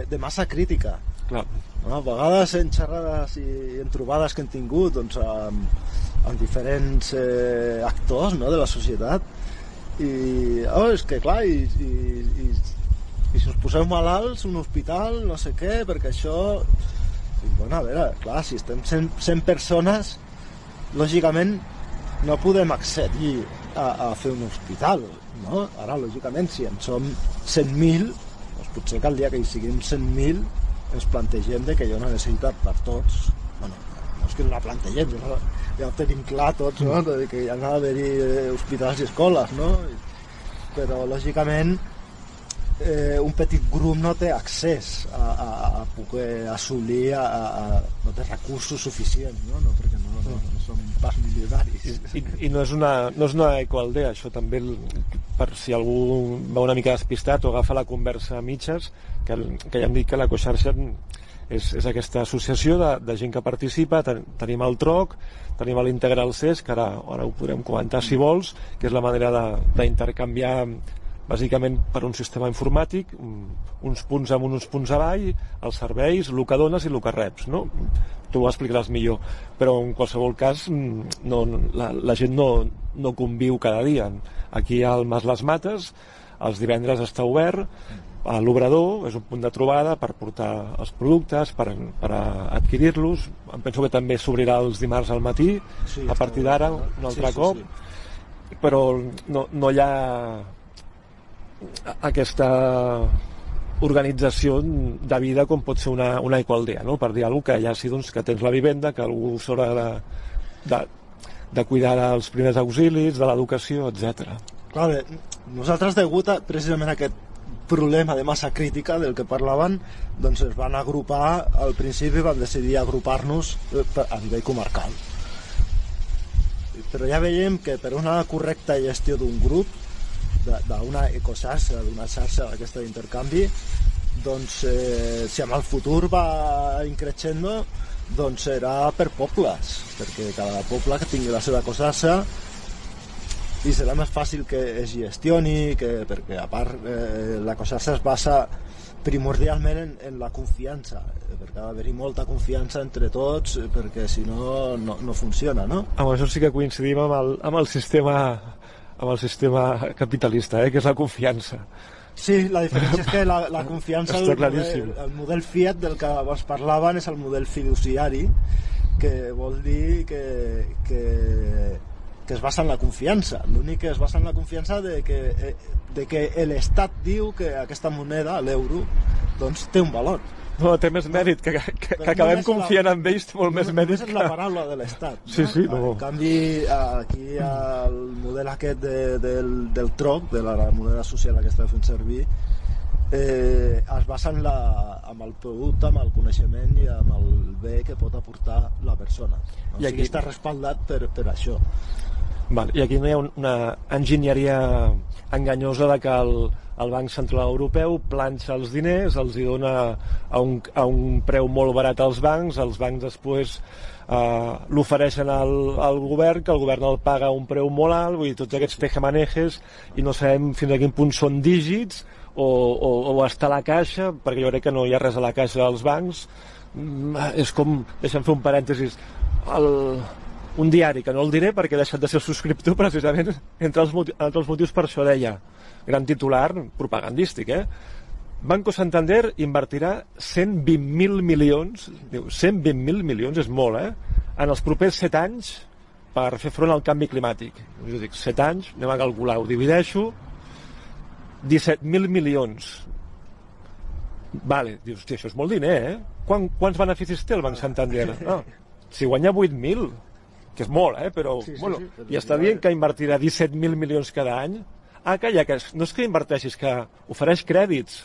de massa crítica. Clar. No? A vegades en xerrades i en trobades que hem tingut doncs, amb, amb diferents eh, actors no, de la societat i oh, és que clar i, i, i, i si us poseu malalts un hospital, no sé què perquè això i, bueno, a veure, clar, si estem 100, 100 persones lògicament no podem accedir a, a fer un hospital no? ara lògicament si en som 100.000 doncs potser que el dia que hi siguin 100.000 ens plantegem de que hi ha una necessitat per tots bueno, no és que no la plantegem ja, ja ho tenim clar tots no? de que hi ha d'haver-hi eh, hospitals i escoles no? però lògicament eh, un petit grup no té accés a, a, a poder assolir a, a, no té recursos suficients no? no perquè no, no, no som pas milionaris I, i no és una, no és una ecoaldea això també el, per si algú va una mica despistat o agafa la conversa a mitges que, que ja hem dit que la coixarxa és, és aquesta associació de, de gent que participa ten, tenim el TROC tenim l'Integral CES que ara, ara ho podrem comentar si vols que és la manera d'intercanviar bàsicament per un sistema informàtic, uns punts amb uns punts avall, els serveis, el que dones i el que reps, no? Tu ho explicaràs millor, però en qualsevol cas no, la, la gent no, no conviu cada dia. Aquí al Mas Les Mates, els divendres està obert, a l'obrador és un punt de trobada per portar els productes, per, per adquirir-los. Em penso que també s'obrirà els dimarts al matí, sí, a partir d'ara, un altre sí, sí, cop. Sí. Però no, no hi ha aquesta organització de vida com pot ser una, una equaldea, no? per dir alguna que ja sí doncs, que tens la vivenda, que algú s'haurà de, de, de cuidar dels primers auxilis, de l'educació, etc. Clar, bé, nosaltres degut a precisament a aquest problema de massa crítica del que parlaven, doncs es van agrupar, al principi van decidir agrupar-nos eh, a nivell comarcal. Però ja veiem que per una correcta gestió d'un grup d'una ecoxarxa, d'una xarxa d'aquesta d'intercanvi, doncs eh, si amb el futur va increixendo, doncs serà per pobles, perquè cada poble que tingui la seva ecoxarxa i serà més fàcil que es gestioni, que, perquè a part eh, la xarxa es basa primordialment en, en la confiança perquè ha d'haver-hi molta confiança entre tots perquè si no, no, no funciona no? Amb això sí que coincidim amb el, amb el sistema amb el sistema capitalista, eh, que és la confiança. Sí, la diferència és que la, la confiança, el model, el model Fiat del que es parlaven és el model fiduciari, que vol dir que, que, que es basa en la confiança. L'únic que es basa en la confiança de que, eh, de que l'Estat diu que aquesta moneda, l'euro, doncs té un valor no, té més mèrit, que, que, que acabem confiant la, en ells, té molt més mèrit. és la paraula de l'Estat. No? Sí, sí. No. En canvi, aquí el model aquest de, del, del TROC, de la moneda social que està fent servir, eh, es basa en, la, en el producte, amb el coneixement i amb el bé que pot aportar la persona. O I sigui, aquí... està respaldat per, per això. Val, I aquí no hi ha una enginyeria enganyosa de que el, el Banc Central Europeu planxa els diners, els hi dona a un, a un preu molt barat als bancs, els bancs després eh, l'ofereixen al, al govern, que el govern el paga a un preu molt alt, vull dir, tots aquests tejemanejes i no sabem fins a quin punt són dígits o, o, o està a la caixa, perquè jo crec que no hi ha res a la caixa dels bancs, mm, és com, deixa'm fer un parèntesis, el, un diari, que no el diré perquè he deixat de ser subscriptor precisament entre els, motius, entre els motius per això deia gran titular propagandístic eh? Banco Santander invertirà 120.000 milions diu, 120.000 milions és molt eh? en els propers 7 anys per fer front al canvi climàtic jo dic 7 anys, anem a calcular ho divideixo 17.000 milions vale, dius, hosti, això és molt diner eh? quan, quants beneficis té el Banc Santander? Ah, si guanya 8.000, que és molt, eh? però, Sí, sí, bueno, sí, però i està dient que invertirà 17.000 milions cada any? Ah, calla, que és- no és que inverteixis, que ofereix crèdits,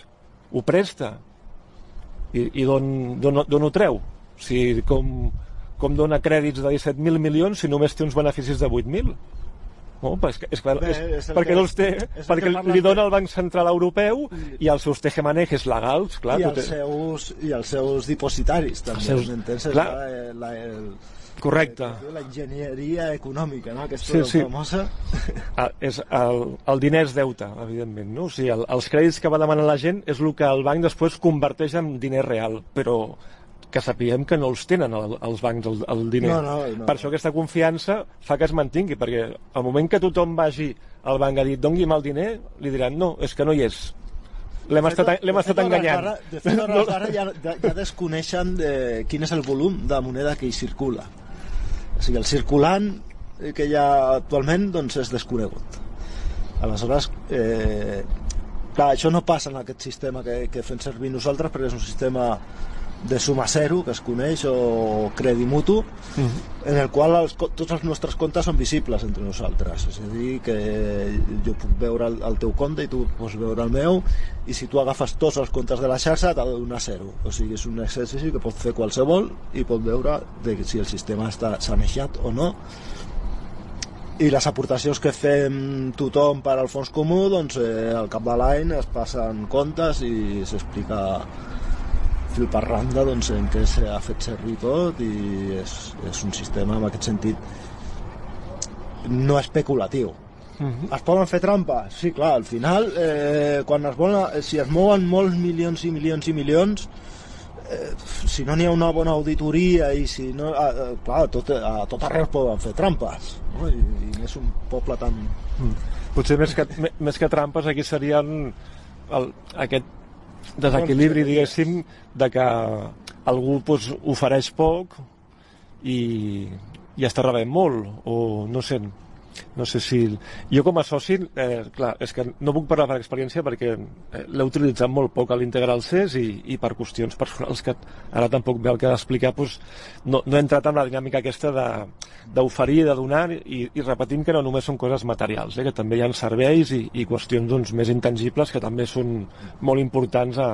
ho presta. I, i d'on d'on- d'on ho treu? O sigui, com, com dona crèdits de 17.000 milions si només té uns beneficis de 8.000? No, és, que, és, clar, Bé, és, és el perquè que- no els té, és perquè li dona el Banc Central Europeu i els seus tejemanejes legals, clar. I els, seus, I els seus dipositaris, també. Els seus-? És clar. La, la, el, Correcte. la enginyeria econòmica, no? Aquesta Sí, sí. famosa. Ah, és el, el diner és deute, evidentment. No? O sigui, el, els crèdits que va demanar la gent és el que el banc després converteix en diner real, però que sapiguem que no els tenen el, els bancs el, el diner. No, no, no. Per això aquesta confiança fa que es mantingui, perquè al moment que tothom vagi al banc a dir doni'm el diner, li diran no, és que no hi és. L'hem estat, l'hem De estat enganyant. d'ara- De fet, a hores d'ara ja, ja, ja desconeixen de quin és el volum de moneda que hi circula. O sigui, el circulant que hi ha actualment doncs, és desconegut. Aleshores, eh, clar, això no passa en aquest sistema que, que fem servir nosaltres perquè és un sistema de suma zero que es coneix o crèdit mutu en el qual els, tots els nostres comptes són visibles entre nosaltres. És a dir que jo puc veure el, el teu compte i tu pots veure el meu i si tu agafes tots els comptes de la xarxa t'ha de donar zero. O sigui és un exercici que pot fer qualsevol i pot veure de si el sistema està sanejat o no. I les aportacions que fem tothom per al fons comú doncs eh, al cap de l'any es passen comptes i s'explica fil per randa doncs, en què s'ha fet servir tot i és, és un sistema en aquest sentit no especulatiu Mhm. es poden fer trampes? Sí, clar, al final eh, quan es volen, si es mouen molts milions i milions i milions eh, si no n'hi ha una bona auditoria i si no, eh, clar, a tot, a tot arreu es poden fer trampes no? I, i més un poble tan Mm. Potser més que, més que trampes aquí serien el, aquest desequilibri, diguéssim, de que algú doncs, ofereix poc i, i està rebent molt, o no sé, no sé si... Jo com a soci, eh, clar, és que no puc parlar per experiència perquè eh, l'he utilitzat molt poc a l'integral CES i, i per qüestions personals que ara tampoc ve el que explicar, doncs, no, no he entrat en la dinàmica aquesta de- d'oferir, de donar i, i repetim que no només són coses materials, eh, que també hi ha serveis i, i qüestions doncs, més intangibles que també són molt importants a,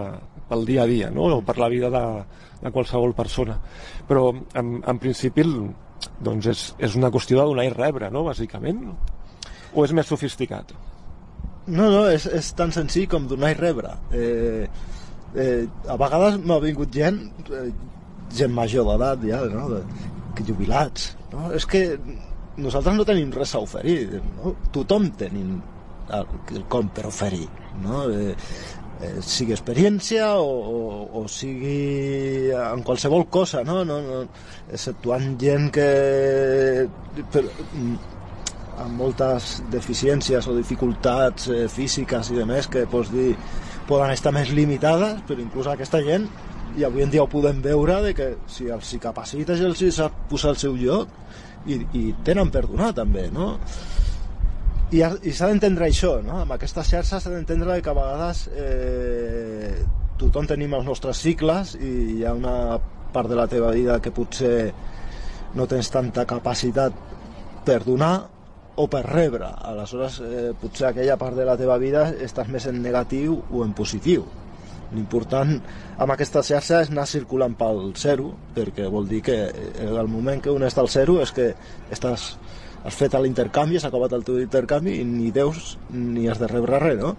pel dia a dia no? o per la vida de, de qualsevol persona. Però en, en principi doncs és, és una qüestió de donar i rebre, no? bàsicament? O és més sofisticat? No, no, és, és tan senzill com donar i rebre. Eh, eh, a vegades m'ha vingut gent, eh, gent major d'edat ja, no? de, que jubilats. No? És que nosaltres no tenim res a oferir. No? Tothom tenim com per oferir. No? Eh, eh, sigui experiència o, o, o sigui en qualsevol cosa, no? no, no exceptuant gent que... Però, mm, amb moltes deficiències o dificultats eh, físiques i de més que pots dir poden estar més limitades, però inclús aquesta gent i avui en dia ho podem veure de que si els hi capacites i els hi sap posar al seu lloc i, i tenen per donar també no? I, i s'ha d'entendre això no? amb aquesta xarxa s'ha d'entendre que a vegades eh, tothom tenim els nostres cicles i hi ha una part de la teva vida que potser no tens tanta capacitat per donar o per rebre. Aleshores, eh, potser aquella part de la teva vida estàs més en negatiu o en positiu. L'important amb aquesta xarxa és anar circulant pel zero, perquè vol dir que el moment que un està al zero és que estàs, has fet l'intercanvi, has acabat el teu intercanvi i ni deus ni has de rebre res, no?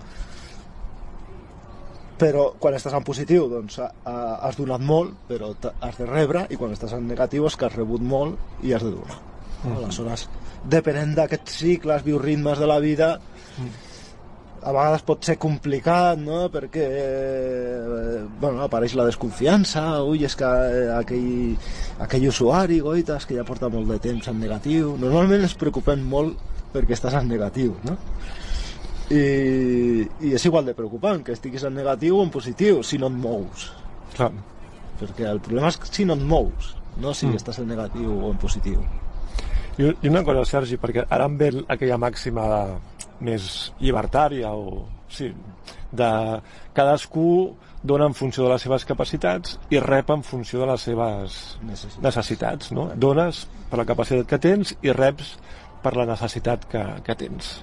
però quan estàs en positiu doncs ha- ha- has donat molt però has de rebre i quan estàs en negatiu és que has rebut molt i has de donar Mhm. aleshores depenent d'aquests cicles, bioritmes de la vida a vegades pot ser complicat no? perquè eh, bueno, apareix la desconfiança ui, és que eh, aquell, aquell usuari goites que ja porta molt de temps en negatiu normalment ens preocupem molt perquè estàs en negatiu no? I, i és igual de preocupant que estiguis en negatiu o en positiu si no et mous Clar. perquè el problema és si no et mous no si Mm. mm. estàs en negatiu o en positiu I, I una cosa, Sergi, perquè ara em ve aquella màxima de més llibertària o sí, de cadascú dona en funció de les seves capacitats i rep en funció de les seves necessitats, necessitats no? dones per la capacitat que tens i reps per la necessitat que, que tens.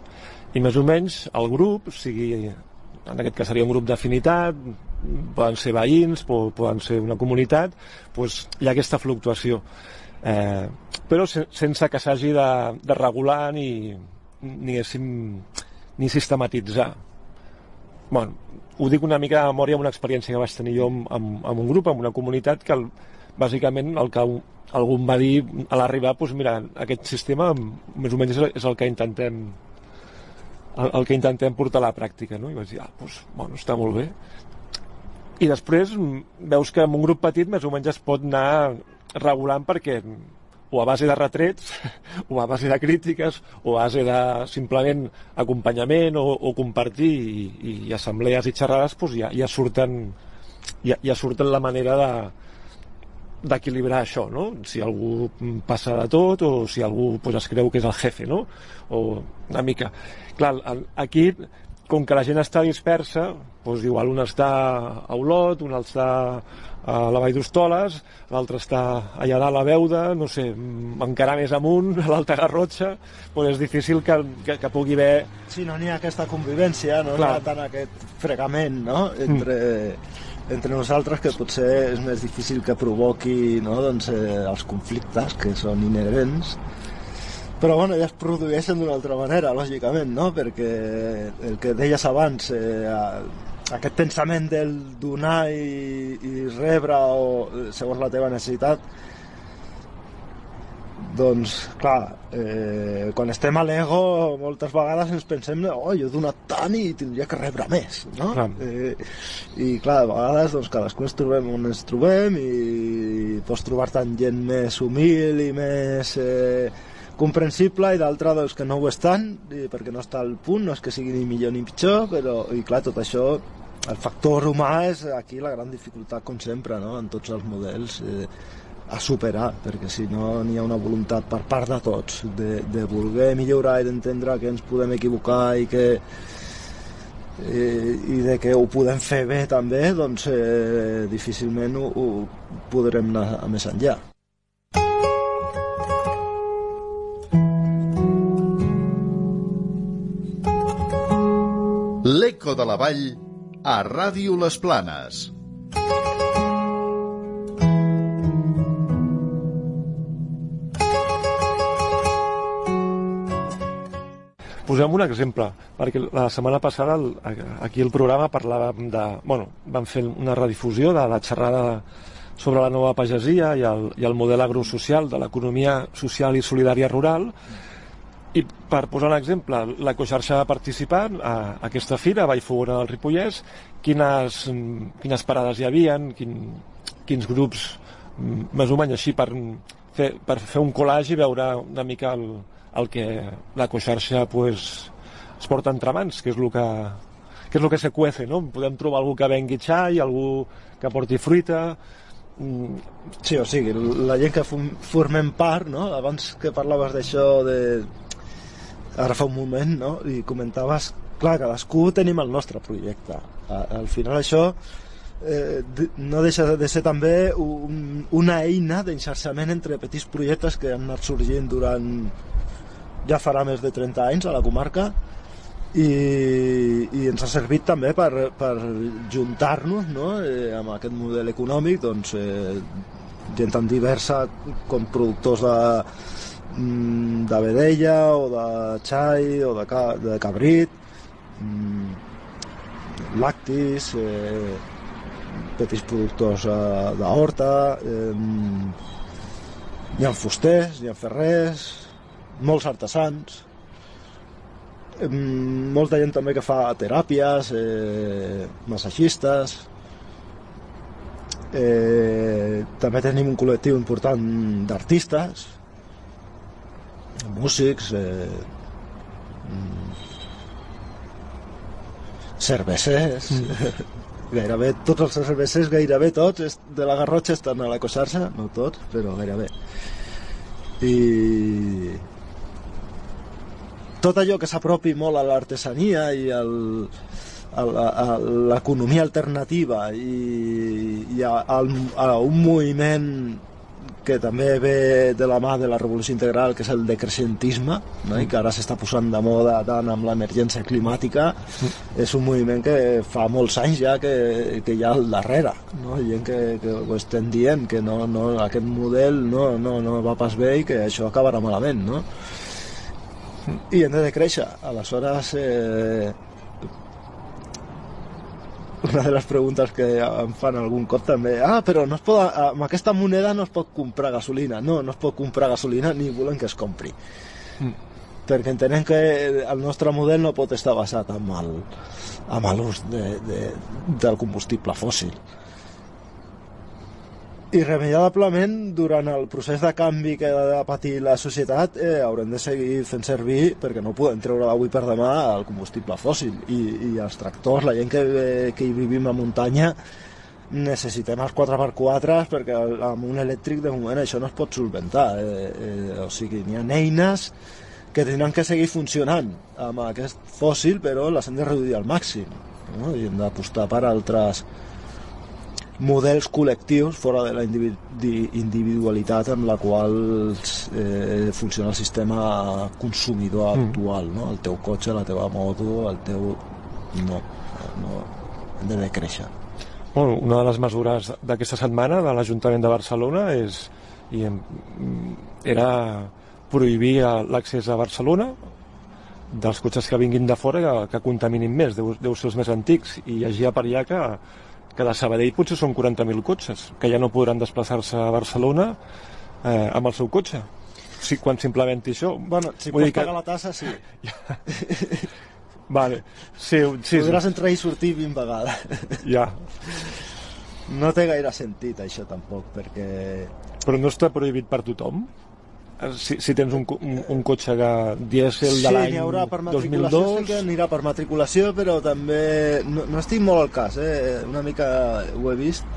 I més o menys el grup sigui en aquest cas seria un grup d'afinitat poden ser veïns, poden ser una comunitat doncs hi ha aquesta fluctuació. Eh, però se, sense que s'hagi de, de regular ni, ni, ni sistematitzar bueno, ho dic una mica de memòria amb una experiència que vaig tenir jo amb, amb, amb un grup, amb una comunitat que el, bàsicament el que algú em va dir a l'arribar, doncs mira, aquest sistema més o menys és, el que intentem el, el que intentem portar a la pràctica, no? I vaig dir, ah, doncs, bueno, està molt bé. I després veus que en un grup petit més o menys es pot anar regulant perquè o a base de retrets, o a base de crítiques, o a base de simplement acompanyament o, o compartir i, i assemblees i xerrades, doncs ja, ja surten ja, ja surten la manera de d'equilibrar això, no? Si algú passa de tot o si algú pues, es creu que és el jefe, no? O una mica. Clar, aquí com que la gent està dispersa, doncs igual un està a Olot, un està a la Vall d'Hostoles, l'altre està allà dalt a Beuda, no sé, encara més amunt, a l'Alta Garrotxa, doncs és difícil que, que, que pugui haver... Sí, no n'hi ha aquesta convivència, no Clar. n'hi ha tant aquest fregament no? entre, mm. entre nosaltres que potser és més difícil que provoqui no? doncs, eh, els conflictes que són inherents però bueno, ja es produeixen d'una altra manera, lògicament, no? perquè el que deies abans, eh, aquest pensament del donar i, i rebre o segons la teva necessitat, doncs, clar, eh, quan estem a l'ego moltes vegades ens pensem oh, jo he donat tant i tindria que rebre més, no? Clar. Eh, I clar, de vegades doncs, cadascú ens trobem on ens trobem i pots trobar tant gent més humil i més... Eh, comprensible i d'altra doncs, que no ho és tant perquè no està al punt, no és que sigui ni millor ni pitjor però, i clar, tot això el factor humà és aquí la gran dificultat com sempre no? en tots els models eh, a superar perquè si no n'hi ha una voluntat per part de tots de, de voler millorar i d'entendre que ens podem equivocar i que eh, i de que ho podem fer bé també doncs eh, difícilment ho, ho podrem anar més enllà L'Eco de la Vall a Ràdio Les Planes. Posem un exemple, perquè la setmana passada aquí al programa parlàvem de... Bueno, vam fer una redifusió de la xerrada sobre la nova pagesia i el, i el model agrosocial de l'economia social i solidària rural, i per posar un exemple, la coxarxa va participar a aquesta fira, Vallfogona del Ripollès, quines, quines parades hi havien, quin, quins grups, més o menys així, per fer, per fer un collage i veure una mica el, el que la coxarxa pues, es porta entre mans, que és el que, que és el que se cuece, no? Podem trobar algú que vengui xai, algú que porti fruita, Sí, o sigui, la gent que formem part, no? abans que parlaves d'això de, ara fa un moment, no? i comentaves, clar, cadascú tenim el nostre projecte. Al final això eh, no deixa de ser també un, una eina d'enxarxament entre petits projectes que han anat sorgint durant ja farà més de 30 anys a la comarca i, i ens ha servit també per, per juntar-nos no? eh, amb aquest model econòmic doncs, eh, gent tan diversa com productors de, de vedella o de xai o de, ca, de cabrit. Mm, lactis eh, petits productors eh, d'horta eh, hi ha fusters, hi ha ferrers molts artesans. Eh, molta gent també que fa teràpies eh, massatgistes. Eh, també tenim un col·lectiu important d'artistes músics, eh, mm, cervesers, mm. gairebé tots els cervesers, gairebé tots de la Garrotxa estan a la Cossarsa, no tots, però gairebé. I tot allò que s'apropi molt a l'artesania i al, a l'economia alternativa i, i a, a, a un moviment que també ve de la mà de la revolució integral, que és el decreixentisme, no? i que ara s'està posant de moda tant amb l'emergència climàtica, és un moviment que fa molts anys ja que, que hi ha al darrere, no? gent que, que ho estem dient, que no, no, aquest model no, no, no va pas bé i que això acabarà malament, no? I hem de decréixer. Aleshores, eh, una de les preguntes que em fan algun cop també ah, però no es pot, amb aquesta moneda no es pot comprar gasolina. No, no es pot comprar gasolina ni volem que es compri. Mm. perquè entenem que el nostre model no pot estar basat en l'ús de, de, del combustible fòssil irremeiablement durant el procés de canvi que ha de patir la societat eh, haurem de seguir fent servir perquè no podem treure d'avui per demà el combustible fòssil i, i els tractors, la gent que, eh, que hi vivim a muntanya necessitem els 4x4 perquè amb un elèctric de moment això no es pot solventar eh, eh, o sigui, n'hi ha eines que tindran que seguir funcionant amb aquest fòssil però les hem de reduir al màxim no? i hem d'apostar per altres models col·lectius fora de la individu- individualitat amb la qual eh, funciona el sistema consumidor Mm. actual no? el teu cotxe, la teva moto el teu... no, no hem de decréixer Bueno, una de les mesures d'aquesta setmana de l'Ajuntament de Barcelona és i em, era prohibir l'accés a Barcelona dels cotxes que vinguin de fora que, que contaminin més, deu, deu ser els més antics i llegia per allà que, que de Sabadell potser són 40.000 cotxes que ja no podran desplaçar-se a Barcelona eh, amb el seu cotxe si, quan s'implementi això bueno, si pots que- pagar la tassa, sí Vale. Sí, sí, podràs entrar i sortir 20 vegades ja. no té gaire sentit això tampoc perquè Però no està prohibit per tothom? Eh, Si, si tens un, un, un cotxe que dièsel de sí, l'any per matriculació, 2002... sí que anirà per matriculació, però també no, no estic molt al cas, eh? una mica ho he vist,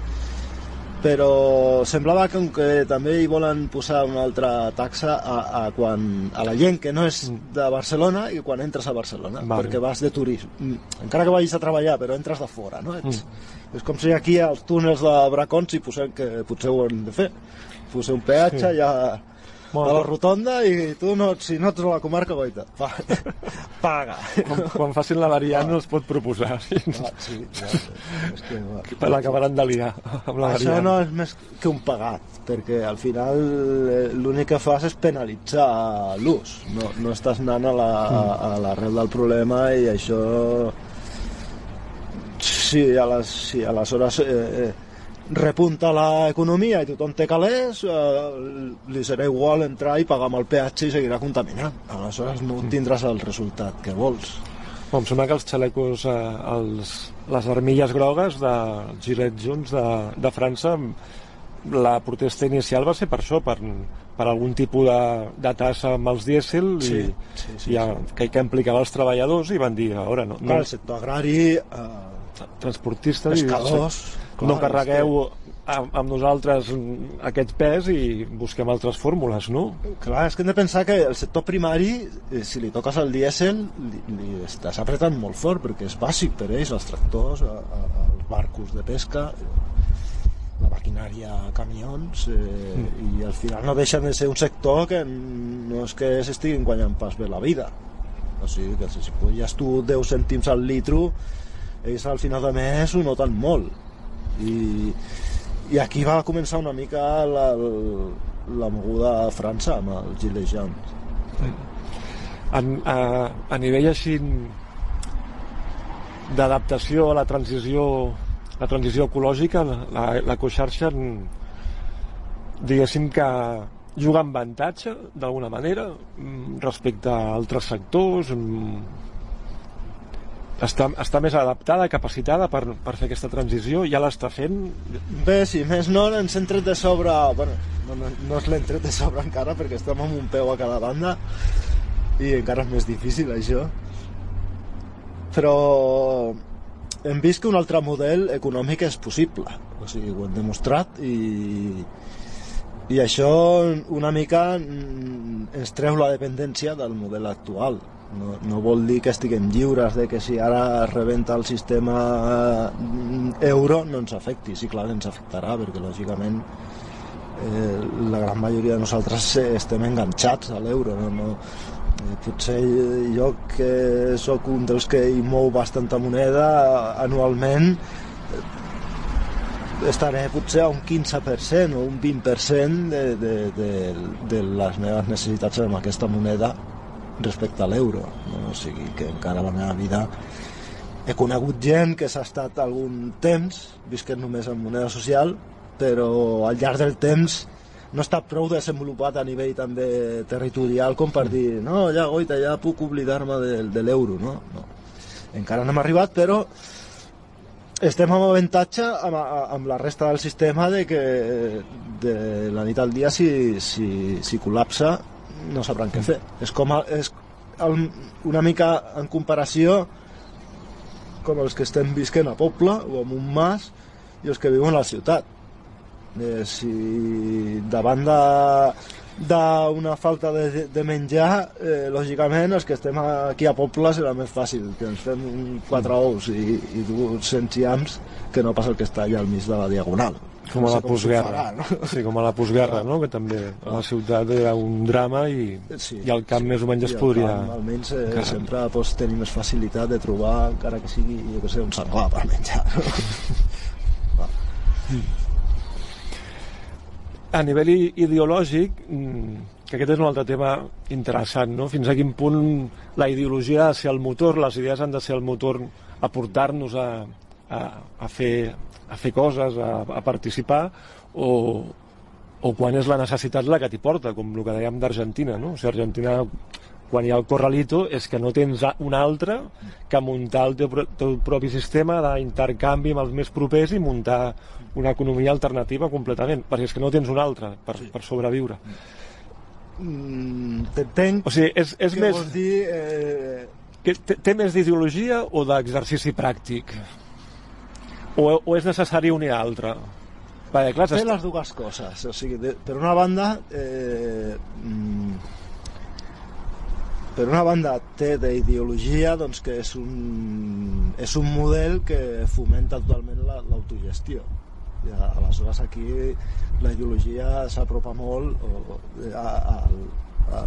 però semblava que, que també hi volen posar una altra taxa a, a, quan, a la gent que no és de Barcelona i quan entres a Barcelona, Vale. perquè vas de turisme. Mm, Encara que vagis a treballar, però entres de fora, no? Ets, És com si aquí als túnels de Bracons hi posem, que potser ho hem de fer, posar un peatge Sí. sí. Ja a la rotonda i tu no, si no ets a la comarca goita pa, paga Quan, quan facin la variant no es pot proposar. Sí. Ah, sí, ja, és que, va. L'acabaran de liar amb la això variant. no és més que un pagat perquè al final eh, l'únic que fas és penalitzar l'ús no, no estàs anant a la- a l'arrel del problema i això sí, a les, sí, aleshores eh, eh, repunta l'economia i tothom té calés, eh, li serà igual entrar i pagar amb el peatge i seguirà contaminant. Aleshores no tindràs el resultat que vols. Em sembla que els xalecos, eh, els, les armilles grogues de Gilets Junts de, de França, la protesta inicial va ser per això, per, per algun tipus de, de tassa amb els dièsel i, Sí, sí, sí, i a, que, que implicava els treballadors i van dir, a veure, no, Clar, no el sector agrari, eh, transportistes i- pescadors... no clar, carregueu amb, amb nosaltres aquest pes i busquem altres fórmules, no? Clar, és que hem de pensar que el sector primari, eh, si li toques el dièsel, li, li estàs apretant molt fort, perquè és bàsic per ells, els tractors, a, a, els barcos de pesca, la maquinària camions, eh, i al final no deixen de ser un sector que no és que s'estiguin guanyant pas bé la vida. O sigui, que si puges tu 10 cèntims al litro, ells al final de mes ho noten molt. I, i aquí va començar una mica la, la moguda a França amb el Gilles Jaunes. En, a, a nivell així d'adaptació a la transició la transició ecològica la, la coxarxa diguéssim que juga amb avantatge d'alguna manera mm, respecte a altres sectors mm, està, està més adaptada, capacitada per, per fer aquesta transició, ja l'està fent Bé, si més no, ens hem tret de sobre... Bueno, no, no, no l'hem tret de sobre encara perquè estem amb un peu a cada banda i encara és més difícil això. Però hem vist que un altre model econòmic és possible. O sigui, ho hem demostrat i, i això una mica mm, ens treu la dependència del model actual no, no vol dir que estiguem lliures de que si ara es rebenta el sistema eh, euro no ens afecti, sí clar ens afectarà perquè lògicament eh, la gran majoria de nosaltres eh, estem enganxats a l'euro no, no, eh, potser jo que sóc un dels que hi mou bastanta moneda anualment estaré potser a un 15% o un 20% de, de, de, de les meves necessitats amb aquesta moneda respecte a l'euro no? o sigui que encara la meva vida he conegut gent que s'ha estat algun temps visquent només en moneda social però al llarg del temps no està prou desenvolupat a nivell també territorial com per dir no, ja, oita, ja puc oblidar-me de, de l'euro no? no. encara no hem arribat però estem amb avantatge amb, amb la resta del sistema de que de la nit al dia si, si, si col·lapsa no sabran què fer. És com a, és el, una mica en comparació com els que estem visquent a poble o en un mas i els que viuen a la ciutat. Eh, si davant de d'una falta de, de menjar eh, lògicament els que estem aquí a poble serà més fàcil que ens fem quatre ous i, i dues llamps que no passa el que està allà al mig de la diagonal com a la postguerra no? sí, com a la postguerra, no? que també a la ciutat era un drama i, sí, i al camp sí, més o menys es podria camp, almenys eh, sempre pots tenir més facilitat de trobar encara que sigui jo que sé, un senglar per menjar no? a nivell ideològic mm, que aquest és un altre tema interessant no? fins a quin punt la ideologia ha de ser el motor, les idees han de ser el motor a portar-nos a, a, a, fer, a fer coses, a, a participar o, o quan és la necessitat la que t'hi porta, com el que dèiem d'Argentina no? o sigui, Argentina quan hi ha el corralito és que no tens un altre que muntar el teu, teu propi sistema d'intercanvi amb els més propers i muntar una economia alternativa completament, perquè és que no tens un altre per, per sobreviure. mm, t'entenc O sigui, és, és què més... vols dir eh, Que té, té més d'ideologia o d'exercici pràctic? O, o és necessari un i l'altre? Perquè, clar, fer les dues coses o sigui, de, per una banda eh, mm, per una banda té d'ideologia doncs, que és un, és un model que fomenta totalment la- l'autogestió ja, aleshores aquí la ideologia s'apropa molt o, a, a, a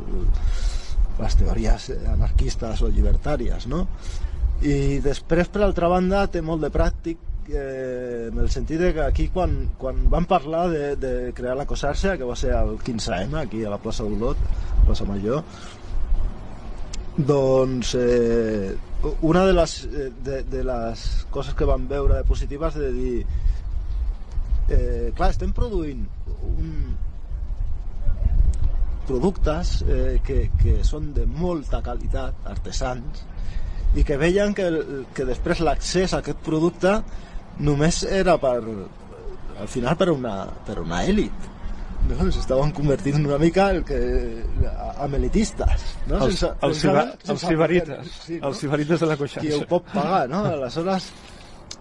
les teories anarquistes o llibertàries no? i després per altra banda té molt de pràctic eh, en el sentit de que aquí quan, quan van parlar de, de crear la Cosàrcia que va ser el 15M aquí a la plaça d'Olot plaça Major doncs eh, una de les, eh, de, de les coses que vam veure positives de dir eh, clar, estem produint un, productes eh, que, que són de molta qualitat, artesans, i que veien que, que després l'accés a aquest producte només era per, al final per una, per una elit no? s'estaven convertint una mica el que, amb elitistes no? Els- els ciba- els cibarites, sí, els cibarites de la coixança. qui ho pot pagar no? aleshores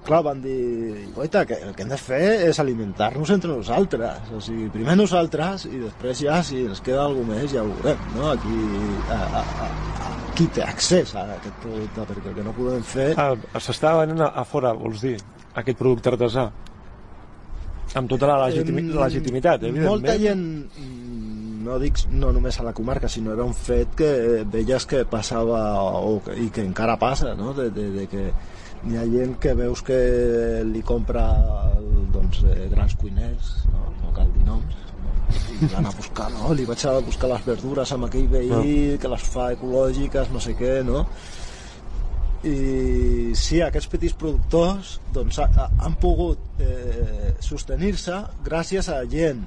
clar, van dir guaita, que el que hem de fer és alimentar-nos entre nosaltres o sigui, primer nosaltres i després ja si ens queda alguna més ja ho veurem no? aquí a, a, a, a, qui té accés a aquest producte perquè el que no podem fer Ah, S'està venent a, a fora, vols dir, aquest producte artesà? Amb tota la legitimi legitimitat, evidentment. Molta gent, mm, no dic no només a la comarca, sinó era un fet que veies que passava o, i que encara passa, no? de, de, de que hi ha gent que veus que li compra doncs, eh, grans cuiners, no, no cal dir noms, no? i van a buscar, no? li vaig a buscar les verdures amb aquell veí que les fa ecològiques, no sé què, no? I sí, aquests petits productors doncs, ha, ha, han pogut eh, sostenir-se gràcies a gent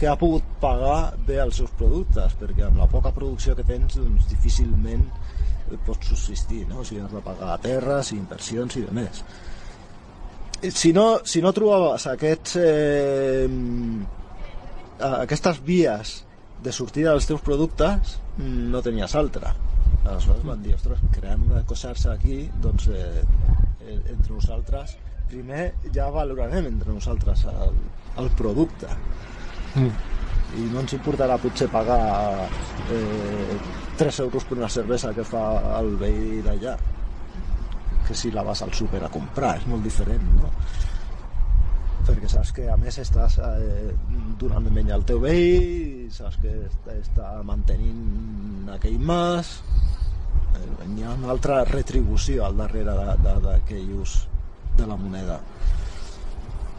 que ha pogut pagar bé els seus productes perquè amb la poca producció que tens doncs, difícilment pots subsistir no? sigui, has de pagar terres, inversions i demés si no, si no trobaves aquests eh, aquestes vies de sortida dels teus productes mm, no tenies altra aleshores van dir, ostres, creant una cosarsa aquí doncs eh, eh, entre nosaltres primer ja valorarem entre nosaltres el, el producte Mm. i no ens importarà potser pagar eh, 3 euros per una cervesa que fa el veí d'allà que si la vas al súper a comprar és molt diferent no? Perquè saps que a més estàs eh, donant menjar al teu veí saps que està, està mantenint aquell mas eh, hi ha una altra retribució al darrere d'aquell ús de la moneda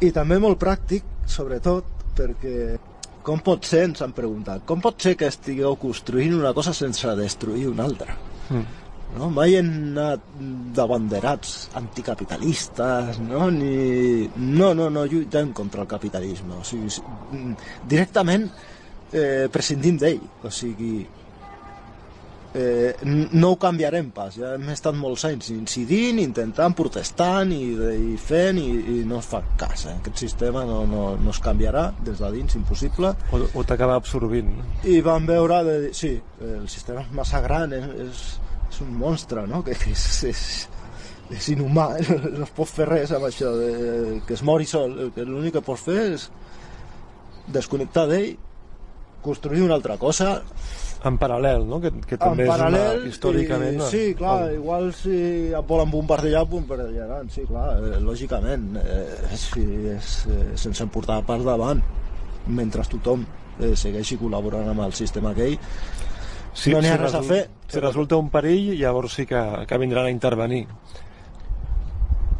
i també molt pràctic sobretot perquè com pot ser, ens han preguntat, com pot ser que estigueu construint una cosa sense destruir una altra? Mm. No? Mai hem anat d'abanderats anticapitalistes, no? Ni... No, no, no lluitem contra el capitalisme. O sigui, directament eh, prescindim d'ell. O sigui, eh, no ho canviarem pas, ja hem estat molts anys incidint, intentant, protestant i, i fent i, i no es fa cas eh? aquest sistema no, no, no es canviarà des de dins, impossible o, o t'acaba absorbint i vam veure, de, sí, el sistema és massa gran és, és, és un monstre no? que, que és, és, és inhumà, no es pot fer res amb això de, que es mori sol que l'únic que pots fer és desconnectar d'ell construir una altra cosa en paral·lel, no? Que, que també en paral·lel, és una, històricament... I, sí, clar, el... igual si et volen bombardejar, bombardejaran, sí, clar, eh, lògicament, eh, sí, és, eh, sense portar per davant, mentre tothom eh, segueixi col·laborant amb el sistema aquell, sí, no n'hi ha si res a fer. Si resulta un perill, llavors sí que, que vindran a intervenir.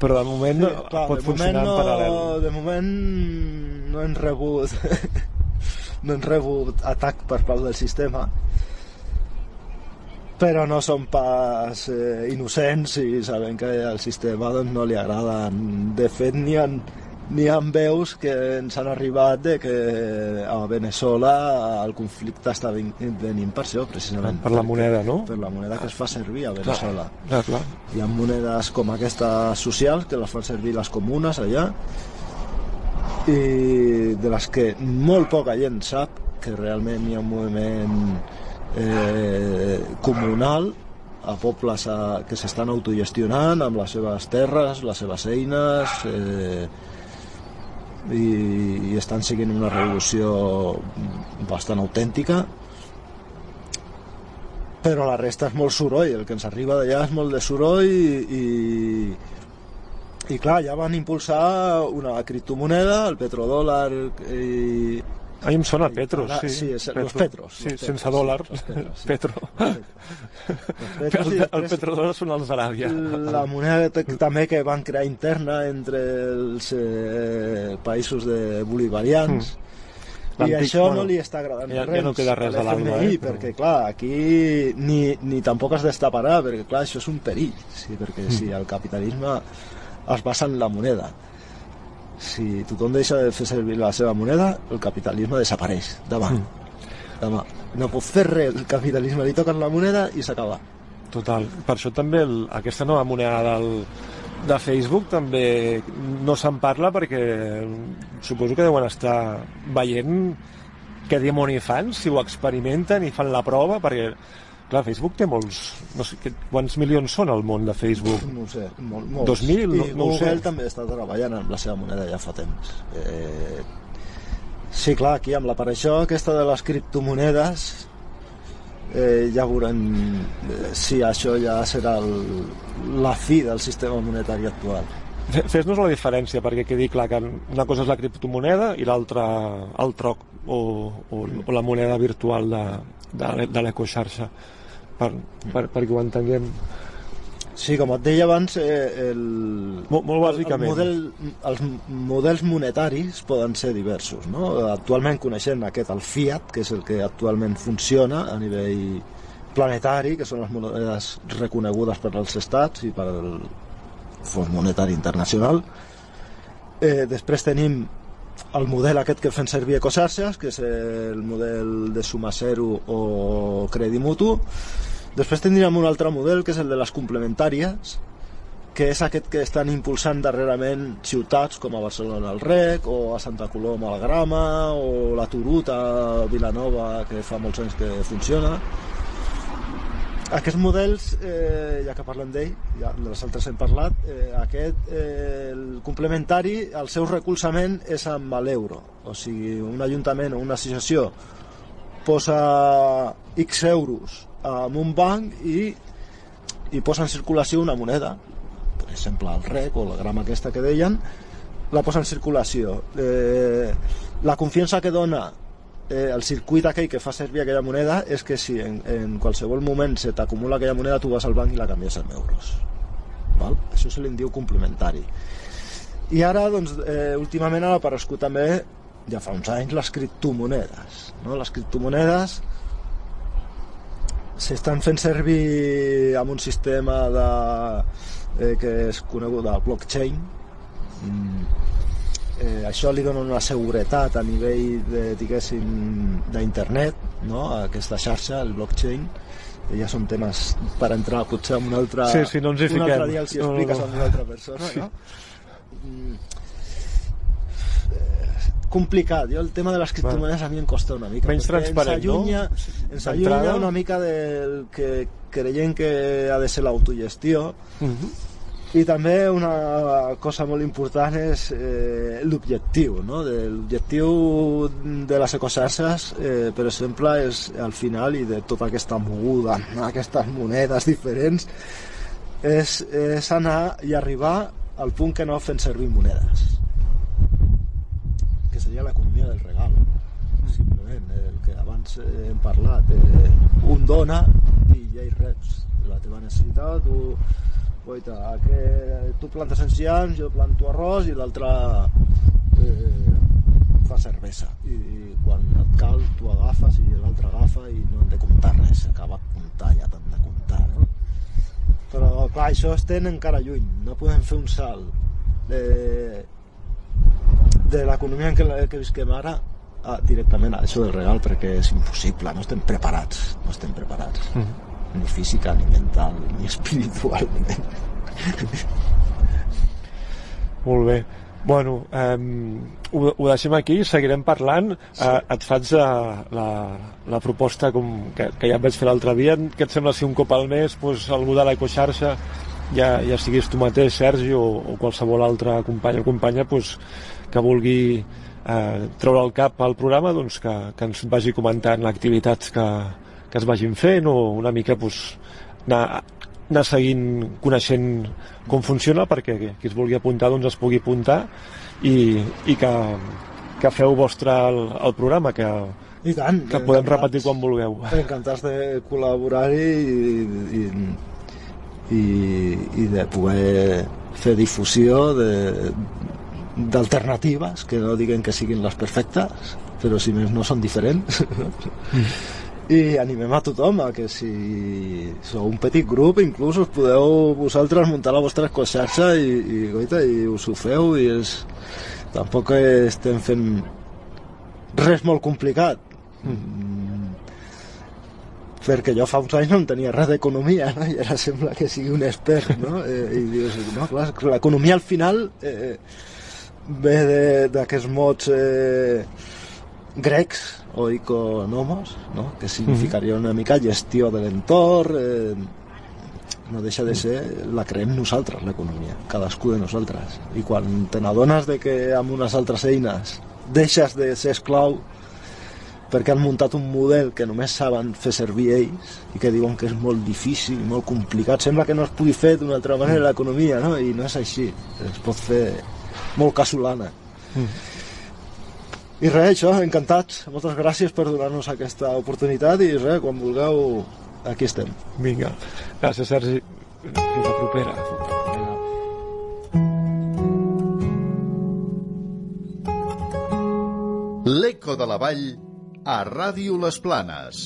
Però de moment sí, clar, pot funcionar moment no, en paral·lel. De moment no hem rebut no hem rebut atac per part del sistema però no som pas eh, innocents i sabem que al sistema doncs, no li agrada de fet n'hi ha, n'hi ha veus que ens han arribat de que a Venezuela el conflicte està venint per això precisament per la moneda, no? per la moneda que es fa servir a Venezuela clar, clar. hi ha monedes com aquestes socials que les fan servir les comunes allà i de les que molt poca gent sap que realment hi ha un moviment eh, comunal a pobles a, que s'estan autogestionant amb les seves terres, les seves eines eh, i, i estan seguint una revolució bastant autèntica però la resta és molt soroll el que ens arriba d'allà és molt de soroll i, i i clar, ja van impulsar una criptomoneda, el petrodòlar i... A mi em sona Petro, sí. Sí, és, Petro. los Petros. Sí, los sense petros, dòlar. los petros, sí. Petro. Petros, el, el petrodòlar són els d'Aràbia. La moneda també que van crear interna entre els eh, països de bolivarians. Mm. I això bueno, no li està agradant ja, res. Ja no queda res a l'alma, eh? Perquè, clar, aquí ni, ni tampoc es destaparà, perquè, clar, això és un perill. Sí, perquè mm. si el capitalisme es basa en la moneda. Si tothom deixa de fer servir la seva moneda, el capitalisme desapareix. Demà. Mm. Demà. No pot fer res, el capitalisme li toquen la moneda i s'acaba. Total. Per això també el, aquesta nova moneda del, de Facebook també no se'n parla perquè suposo que deuen estar veient què dimoni fan, si ho experimenten i fan la prova, perquè Clar, Facebook té molts... No sé, quants milions són al món de Facebook? No ho sé, mol, molts. 2.000? I no, no Google sé. també està treballant amb la seva moneda ja fa temps. Eh, sí, clar, aquí amb l'aparició aquesta de les criptomonedes eh, ja veurem eh, si això ja serà el, la fi del sistema monetari actual. Fes-nos la diferència, perquè quedi clar que una cosa és la criptomoneda i l'altra el troc o, o, o la moneda virtual de, de, de l'ecoxarxa per, per, perquè ho entenguem Sí, com et deia abans, eh, el, molt, molt bàsicament. El model, els models monetaris poden ser diversos. No? Actualment coneixem aquest, el Fiat, que és el que actualment funciona a nivell planetari, que són les monedes reconegudes per als estats i per el Fons Monetari Internacional. Eh, després tenim el model aquest que fem servir Ecoxarxes, que és el model de suma zero o crèdit mutu. Després tindríem un altre model, que és el de les complementàries, que és aquest que estan impulsant darrerament ciutats com a Barcelona al Rec, o a Santa Coloma al Grama, o la Turut a Vilanova, que fa molts anys que funciona. aquests models, eh, ja que parlem d'ell, ja de les altres hem parlat, eh, aquest, eh, el complementari, el seu recolzament és amb l'euro. O sigui, un ajuntament o una associació posa X euros en un banc i, i posa en circulació una moneda, per exemple el REC o la grama aquesta que deien, la posa en circulació. Eh, la confiança que dona eh, el circuit aquell que fa servir aquella moneda és que si en, en qualsevol moment se t'acumula aquella moneda tu vas al banc i la canvies en euros val? això se li diu complementari i ara doncs, eh, últimament ha aparegut també ja fa uns anys les criptomonedes no? les criptomonedes s'estan fent servir amb un sistema de, eh, que és conegut de blockchain mm, eh, això li dona una seguretat a nivell de, diguéssim, d'internet, no? aquesta xarxa, el blockchain, ja són temes per entrar potser en un altre, sí, sí, no ens hi un fiquem. altre dia els hi expliques no, no. a una altra persona, sí. no? Mm. Complicat. Jo el tema de les criptomonedes a mi em costa una mica. Menys transparent, ens no? Ens allunya una mica del que creiem que ha de ser l'autogestió uh Mhm. -huh i també una cosa molt important és eh, l'objectiu no? L'objectiu de les ecoxarxes eh, per exemple és al final i de tota aquesta moguda aquestes monedes diferents és, és anar i arribar al punt que no fem servir monedes seria l'economia del regal simplement el que abans eh, hem parlat eh, un dona i ja hi reps la teva necessitat tu Oita, que tu plantes enciams, jo planto arròs i l'altre eh, fa cervesa. I, I quan et cal, tu agafes i l'altre agafa i no hem de comptar res, s'acaba comptar, ja t'han de comptar. No? Però clar, això estem encara lluny, no podem fer un salt de, de l'economia en què, que visquem ara a, directament a això del regal perquè és impossible, no estem preparats, no estem preparats. Mhm. ni física, ni mental, ni espiritualment. Molt bé. Bueno, eh, ho, ho deixem aquí, seguirem parlant. Sí. Eh, et faig la, la, la proposta com que, que ja et vaig fer l'altre dia. Què et sembla si un cop al mes pues, algú de l'ecoxarxa, ja, ja siguis tu mateix, Sergi, o, o qualsevol altre company o companya, pues, que vulgui eh, treure el cap al programa, doncs que, que ens vagi comentant activitats que, que es vagin fent o una mica pues, anar, anar seguint, coneixent com funciona perquè qui es vulgui apuntar doncs es pugui apuntar i, i que, que feu vostre el, el programa que, I tant, que podem repetir quan vulgueu. Encantats de col·laborar-hi i, i, i, i de poder fer difusió de d'alternatives que no diguen que siguin les perfectes però si més no són diferents i animem a tothom a que si sou un petit grup inclús us podeu vosaltres muntar la vostra xarxa i, i, goita, i us ho feu i és, tampoc estem fent res molt complicat mm. perquè jo fa uns anys no en tenia res d'economia no? i ara sembla que sigui un expert no? eh, i dius, no, clar, l'economia al final eh, ve d'aquests mots eh, grecs o economos, no? que significaria una mica gestió de l'entorn, eh, no deixa de ser, la creem nosaltres, l'economia, cadascú de nosaltres. I quan te n'adones de que amb unes altres eines deixes de ser esclau perquè han muntat un model que només saben fer servir ells i que diuen que és molt difícil, molt complicat. Sembla que no es pugui fer d'una altra manera l'economia, no? I no és així. Es pot fer molt casolana. Mm. I res, això, encantats. Moltes gràcies per donar-nos aquesta oportunitat i res, quan vulgueu, aquí estem. Vinga. Gràcies, Sergi. Fins la propera. L'Eco de la Vall a Ràdio Les Planes.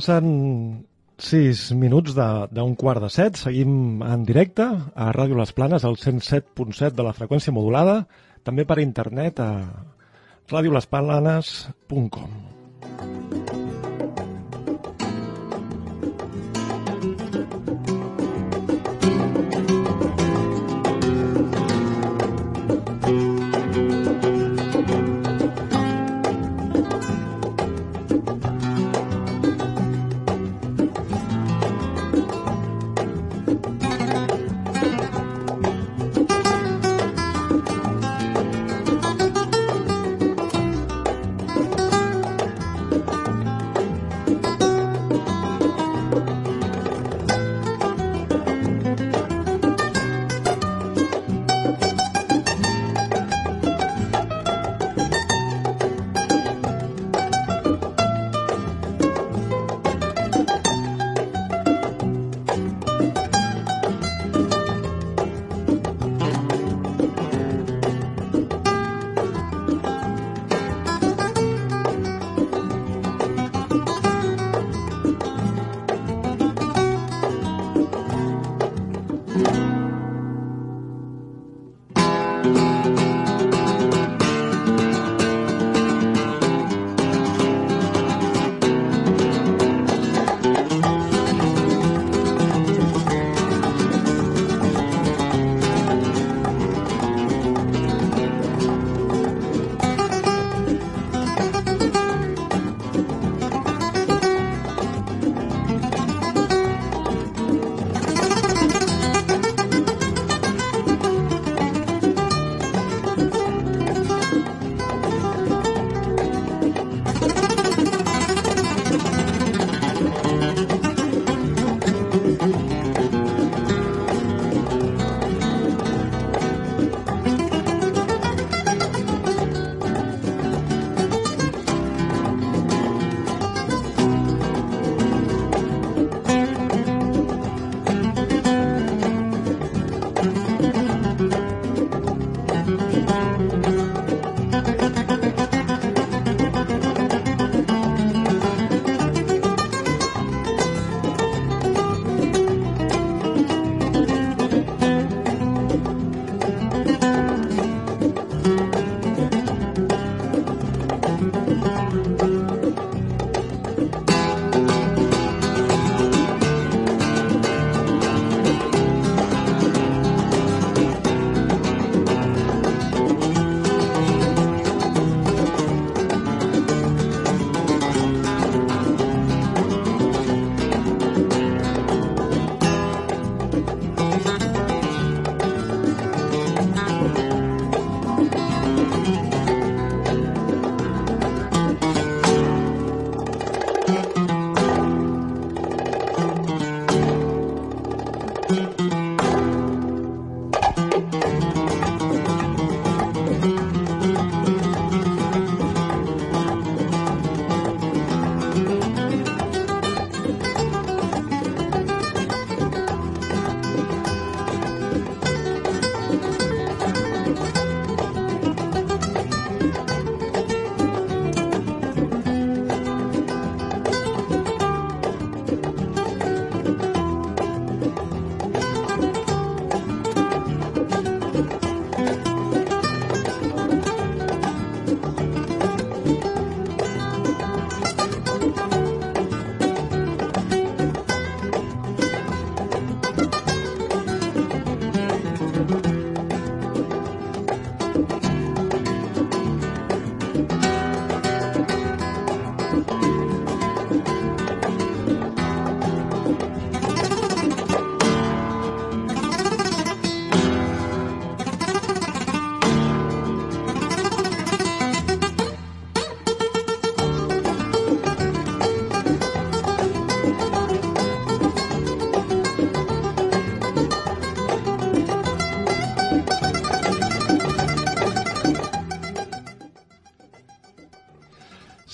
Passen 6 minuts d'un quart de set. Seguim en directe a Ràdio Les Planes, al 107.7 de la freqüència modulada, també per internet a radiolesplanes.com.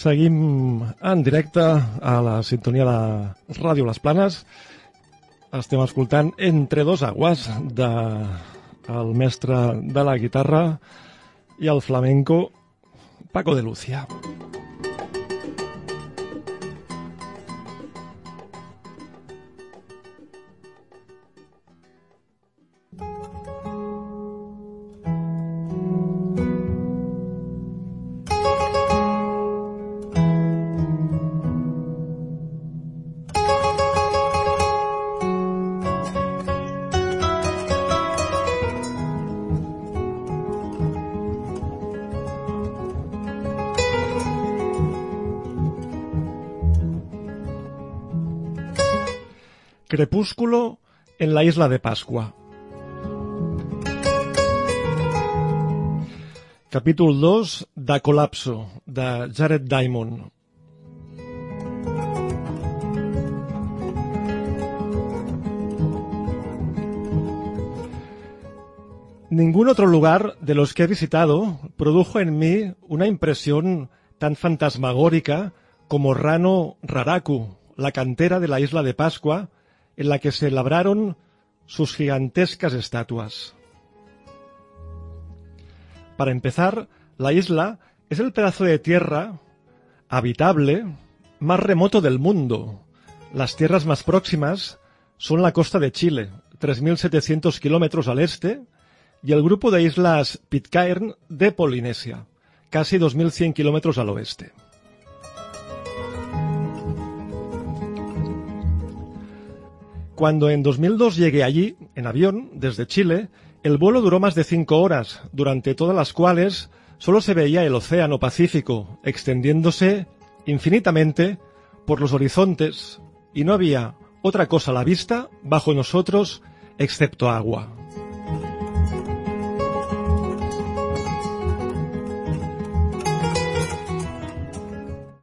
Seguim en directe a la sintonia de Ràdio Les Planes. Estem escoltant Entre dos aguas de el mestre de la guitarra i el flamenco Paco de Lucia. Crepúsculo en la isla de Pascua. Capítol 2 de Colapso, de Jared Diamond. Ningún otro lugar de los que he visitado produjo en mí una impresión tan fantasmagórica como Rano Raraku, la cantera de la isla de Pascua, en la que se labraron sus gigantescas estatuas. Para empezar, la isla es el pedazo de tierra habitable más remoto del mundo. Las tierras más próximas son la costa de Chile, 3.700 kilómetros al este, y el grupo de islas Pitcairn de Polinesia, casi 2.100 kilómetros al oeste. Cuando en 2002 llegué allí, en avión, desde Chile, el vuelo duró más de cinco horas, durante todas las cuales solo se veía el Océano Pacífico, extendiéndose infinitamente por los horizontes, y no había otra cosa a la vista bajo nosotros excepto agua.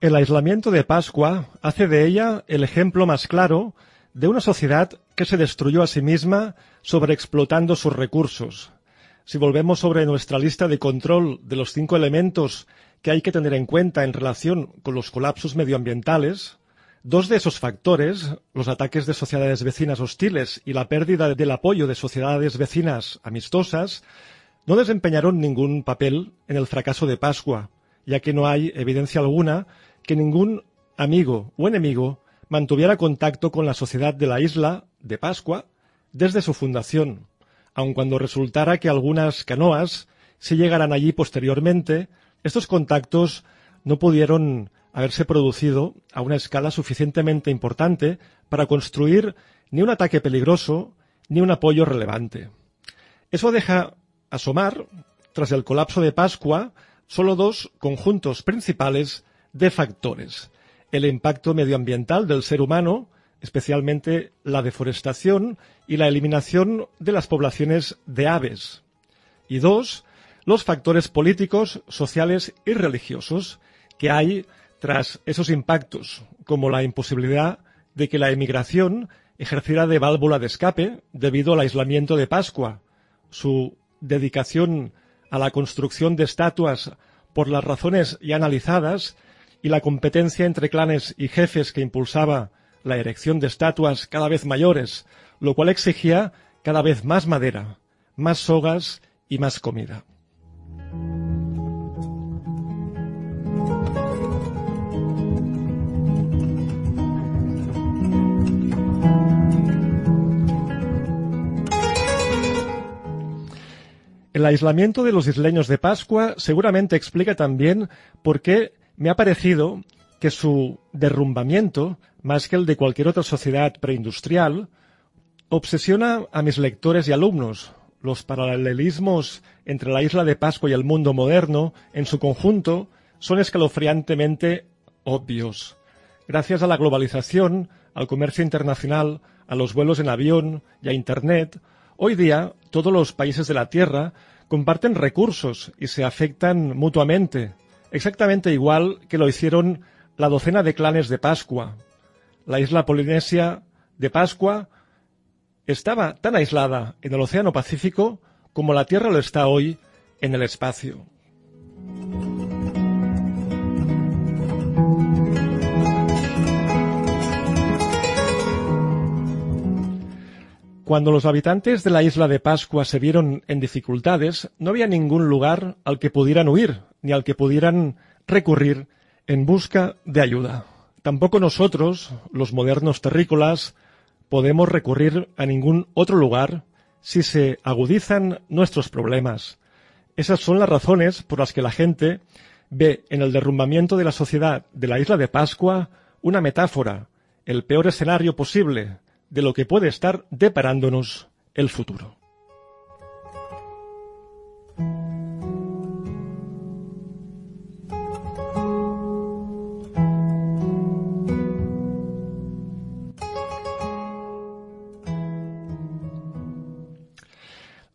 El aislamiento de Pascua hace de ella el ejemplo más claro de una sociedad que se destruyó a sí misma sobreexplotando sus recursos. Si volvemos sobre nuestra lista de control de los cinco elementos que hay que tener en cuenta en relación con los colapsos medioambientales, dos de esos factores, los ataques de sociedades vecinas hostiles y la pérdida del apoyo de sociedades vecinas amistosas, no desempeñaron ningún papel en el fracaso de Pascua, ya que no hay evidencia alguna que ningún amigo o enemigo mantuviera contacto con la sociedad de la isla de Pascua desde su fundación, aun cuando resultara que algunas canoas se llegaran allí posteriormente, estos contactos no pudieron haberse producido a una escala suficientemente importante para construir ni un ataque peligroso ni un apoyo relevante. Eso deja asomar, tras el colapso de Pascua, solo dos conjuntos principales de factores el impacto medioambiental del ser humano, especialmente la deforestación y la eliminación de las poblaciones de aves. Y dos, los factores políticos, sociales y religiosos que hay tras esos impactos, como la imposibilidad de que la emigración ejerciera de válvula de escape debido al aislamiento de Pascua, su dedicación a la construcción de estatuas por las razones ya analizadas y la competencia entre clanes y jefes que impulsaba la erección de estatuas cada vez mayores, lo cual exigía cada vez más madera, más sogas y más comida. El aislamiento de los isleños de Pascua seguramente explica también por qué me ha parecido que su derrumbamiento, más que el de cualquier otra sociedad preindustrial, obsesiona a mis lectores y alumnos. Los paralelismos entre la isla de Pascua y el mundo moderno, en su conjunto, son escalofriantemente obvios. Gracias a la globalización, al comercio internacional, a los vuelos en avión y a Internet, hoy día todos los países de la Tierra comparten recursos y se afectan mutuamente, exactamente igual que lo hicieron la docena de clanes de Pascua. La isla polinesia de Pascua estaba tan aislada en el Océano Pacífico como la Tierra lo está hoy en el espacio. Cuando los habitantes de la isla de Pascua se vieron en dificultades, no había ningún lugar al que pudieran huir, ni al que pudieran recurrir en busca de ayuda. Tampoco nosotros, los modernos terrícolas, podemos recurrir a ningún otro lugar si se agudizan nuestros problemas. Esas son las razones por las que la gente ve en el derrumbamiento de la sociedad de la isla de Pascua una metáfora, el peor escenario posible de lo que puede estar deparándonos el futuro.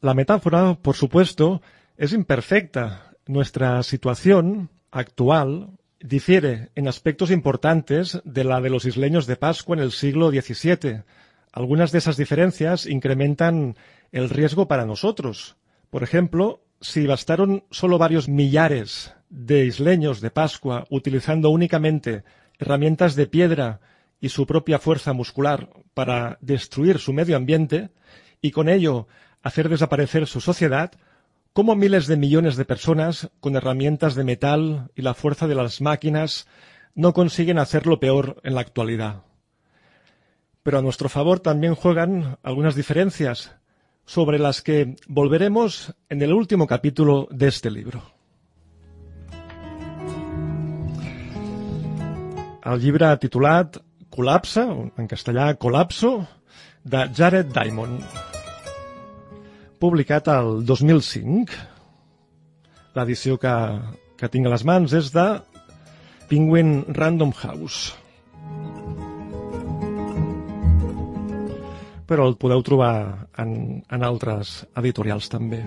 La metáfora, por supuesto, es imperfecta. Nuestra situación actual difiere en aspectos importantes de la de los isleños de Pascua en el siglo XVII, algunas de esas diferencias incrementan el riesgo para nosotros. Por ejemplo, si bastaron solo varios millares de isleños de Pascua utilizando únicamente herramientas de piedra y su propia fuerza muscular para destruir su medio ambiente y con ello hacer desaparecer su sociedad, ¿cómo miles de millones de personas con herramientas de metal y la fuerza de las máquinas no consiguen hacerlo peor en la actualidad? Pero a nuestro favor también juegan algunas diferencias sobre las que volveremos en el último capítulo de este libro. El llibre titulat Col·lapse, en castellà Colapso, de Jared Diamond, publicat el 2005. L'edició que, que tinc a les mans és de Penguin Random House. Però el podeu trobar en, en altres editorials també.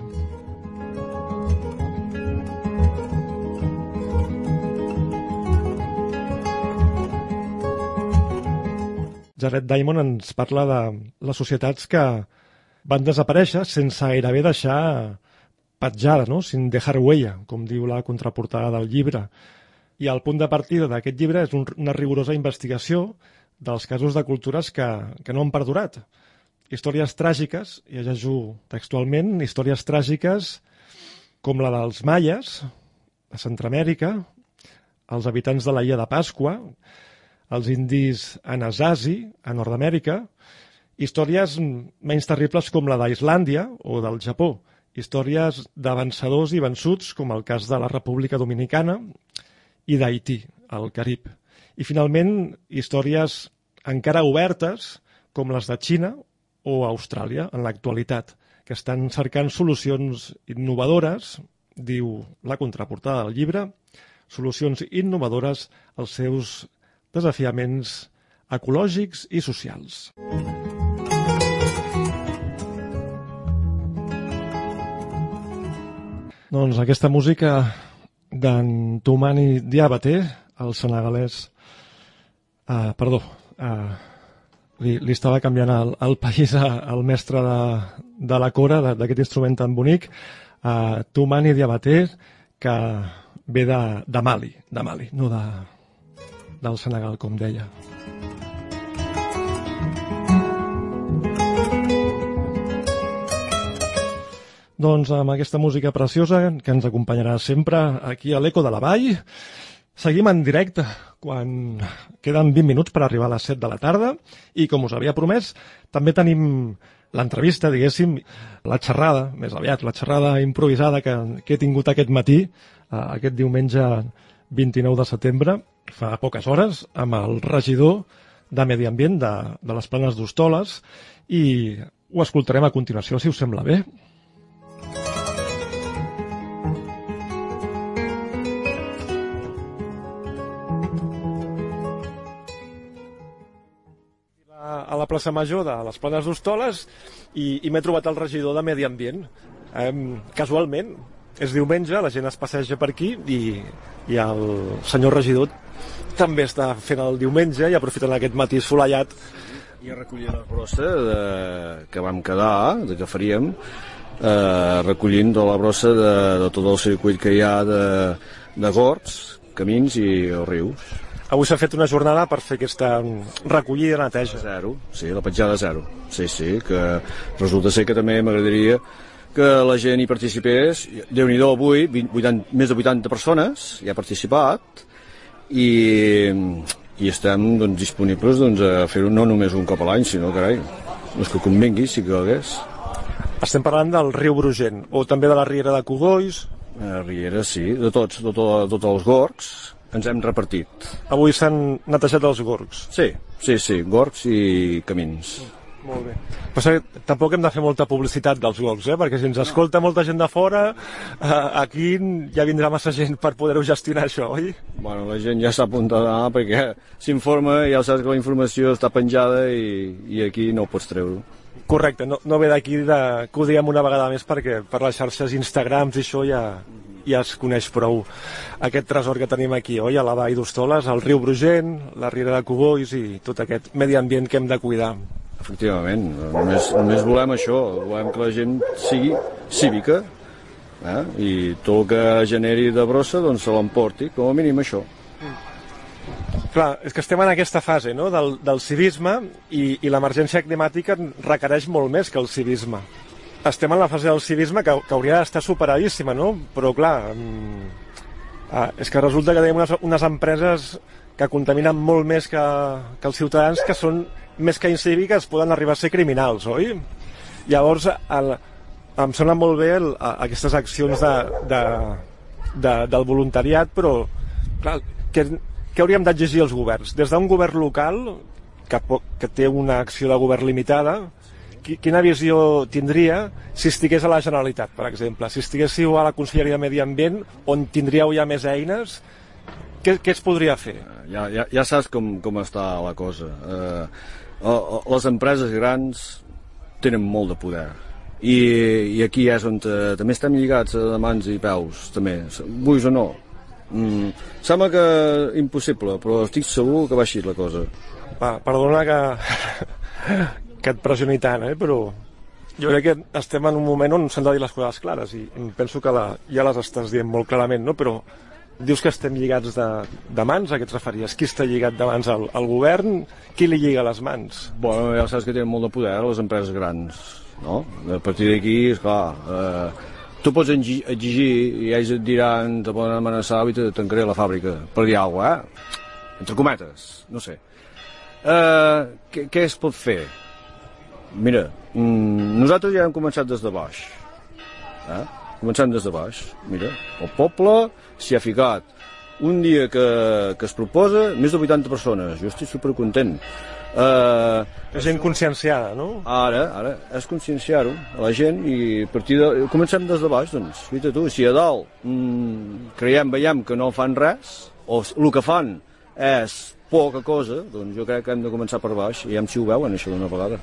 Jared Diamond ens parla de les societats que van desaparèixer sense gairebé deixar petjada, no? sin dejar huella, com diu la contraportada del llibre. I el punt de partida d'aquest llibre és un, una rigorosa investigació dels casos de cultures que, que no han perdurat. Històries tràgiques, i llegeixo textualment, històries tràgiques com la dels maies, a Centroamèrica, els habitants de la Illa de Pasqua, els indis Anasazi, a Nord-Amèrica, històries menys terribles com la d'Islàndia o del Japó, històries d'avançadors i vençuts, com el cas de la República Dominicana i d'Haití, al Carib. I finalment, històries encara obertes, com les de Xina o Austràlia en l'actualitat, que estan cercant solucions innovadores, diu la contraportada del llibre, solucions innovadores als seus desafiaments ecològics i socials. Doncs aquesta música d'en Toumani Diabaté, el senegalès... Uh, perdó, uh, li, li estava canviant el, el país al mestre de, de la cora, d'aquest instrument tan bonic, uh, Toumani Diabaté, que ve de, de Mali, de Mali, no de, del Senegal, com deia. Doncs amb aquesta música preciosa que ens acompanyarà sempre aquí a l'Eco de la Vall, seguim en directe quan queden 20 minuts per arribar a les 7 de la tarda i com us havia promès, també tenim l'entrevista, diguéssim, la xerrada, més aviat, la xerrada improvisada que, que he tingut aquest matí, eh, aquest diumenge 29 de setembre, fa poques hores, amb el regidor de Medi Ambient de, de les Planes d'Hostoles i ho escoltarem a continuació, si us sembla bé. A la plaça Major de les Planes d'Hostoles i, i m'he trobat el regidor de Medi Ambient. Eh, casualment, és diumenge, la gent es passeja per aquí i, i el senyor regidor també està fent el diumenge i aprofitant aquest matí assolellat i a recollir la brossa de, que vam quedar, de que faríem, eh, recollint de la brossa de, de tot el circuit que hi ha de, de gorts, camins i rius. Avui s'ha fet una jornada per fer aquesta recollida i neteja. Zero, sí, la petjada zero. Sí, sí, que resulta ser que també m'agradaria que la gent hi participés. déu nhi avui, 20, 80, més de 80 persones hi ha participat i, i estem doncs, disponibles doncs, a fer-ho no només un cop a l'any, sinó, carai, els que convengui, si que hagués. Estem parlant del riu Brugent, o també de la Riera de Cogolls? La Riera, sí, de tots, de tot, tots els gorgs ens hem repartit. Avui s'han netejat els gorgs? Sí, sí, sí, gorgs i camins. Molt bé. Però tampoc hem de fer molta publicitat dels gorgs, eh? perquè si ens escolta molta gent de fora, eh, aquí ja vindrà massa gent per poder-ho gestionar això, oi? Bueno, la gent ja sap on d'anar perquè s'informa, ja saps que la informació està penjada i, i aquí no ho pots treure. Correcte, no, no ve d'aquí de, que ho diguem una vegada més perquè per les xarxes Instagrams i això ja, ja es coneix prou aquest tresor que tenim aquí, oi? A la Vall d'Hostoles, el riu Brugent, la Riera de Cogolls i tot aquest medi ambient que hem de cuidar. Efectivament, només, només volem això, volem que la gent sigui cívica eh? i tot el que generi de brossa doncs se l'emporti, com a mínim això. Clar, és que estem en aquesta fase no? del, del civisme i, i l'emergència climàtica requereix molt més que el civisme. Estem en la fase del civisme que, que hauria d'estar superadíssima, no? Però, clar, mm, ah, és que resulta que tenim unes, unes empreses que contaminen molt més que, que els ciutadans, que són més que incíviques, poden arribar a ser criminals, oi? Llavors, el, em sembla molt bé el, aquestes accions de, de, de, del voluntariat, però, clar, que què hauríem d'exigir als governs? Des d'un govern local, que, que té una acció de govern limitada, quina visió tindria si estigués a la Generalitat, per exemple? Si estiguéssiu a la Conselleria de Medi Ambient, on tindríeu ja més eines, què, què es podria fer? Ja, ja, ja saps com, com està la cosa. Eh, les empreses grans tenen molt de poder. I, i aquí és on te, eh, també estem lligats a mans i peus, també, vull o no. Mm, sembla que impossible, però estic segur que va així la cosa. Va, perdona que, que et pressioni tant, eh? però jo crec que estem en un moment on s'han de dir les coses clares i penso que la, ja les estàs dient molt clarament, no? però dius que estem lligats de, de mans, a què et referies? Qui està lligat de mans al, al govern? Qui li lliga les mans? Bueno, ja saps que tenen molt de poder les empreses grans, no? A partir d'aquí, esclar, eh, tu pots exigir i ells et diran, te poden amenaçar i te tancaré la fàbrica, per dir alguna cosa, eh? Entre cometes, no sé. Uh, què, què es pot fer? Mira, mm, nosaltres ja hem començat des de baix. Eh? Començant des de baix. Mira, el poble s'hi ha ficat. Un dia que, que es proposa, més de 80 persones. Jo estic supercontent. Uh, gent conscienciada, no? Ara, ara, és conscienciar-ho a la gent i a partir de... Comencem des de baix, doncs, fita tu, si a dalt mm, creiem, veiem que no fan res, o el que fan és poca cosa, doncs jo crec que hem de començar per baix i hem si ho veuen, això d'una vegada.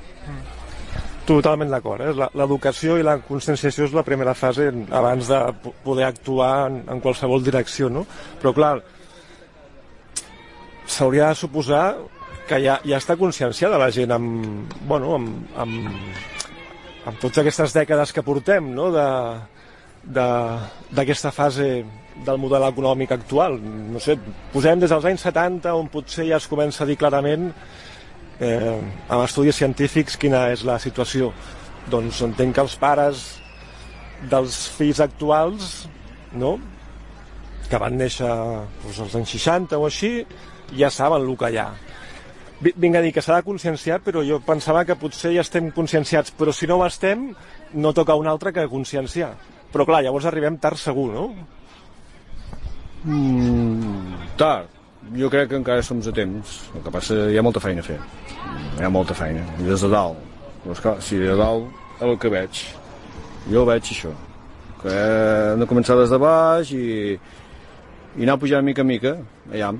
Totalment d'acord. Eh? L'educació i la conscienciació és la primera fase abans de poder actuar en, en qualsevol direcció, no? Però, clar, s'hauria de suposar que ja, ja està conscienciada la gent amb, bueno, amb, amb, amb totes aquestes dècades que portem no? d'aquesta fase del model econòmic actual. No sé, posem des dels anys 70 on potser ja es comença a dir clarament eh, amb estudis científics quina és la situació. Doncs entenc que els pares dels fills actuals no? que van néixer doncs, als anys 60 o així ja saben el que hi ha vinc a dir que s'ha de conscienciar, però jo pensava que potser ja estem conscienciats, però si no ho estem, no toca un altre que conscienciar. Però clar, llavors arribem tard segur, no? Mm, tard. Jo crec que encara som a temps. El que passa hi ha molta feina a fer. Hi ha molta feina. I des de dalt. Doncs clar, si de dalt el que veig. Jo veig això. Que hem de començar des de baix i, i anar pujant mica a mica. Allà.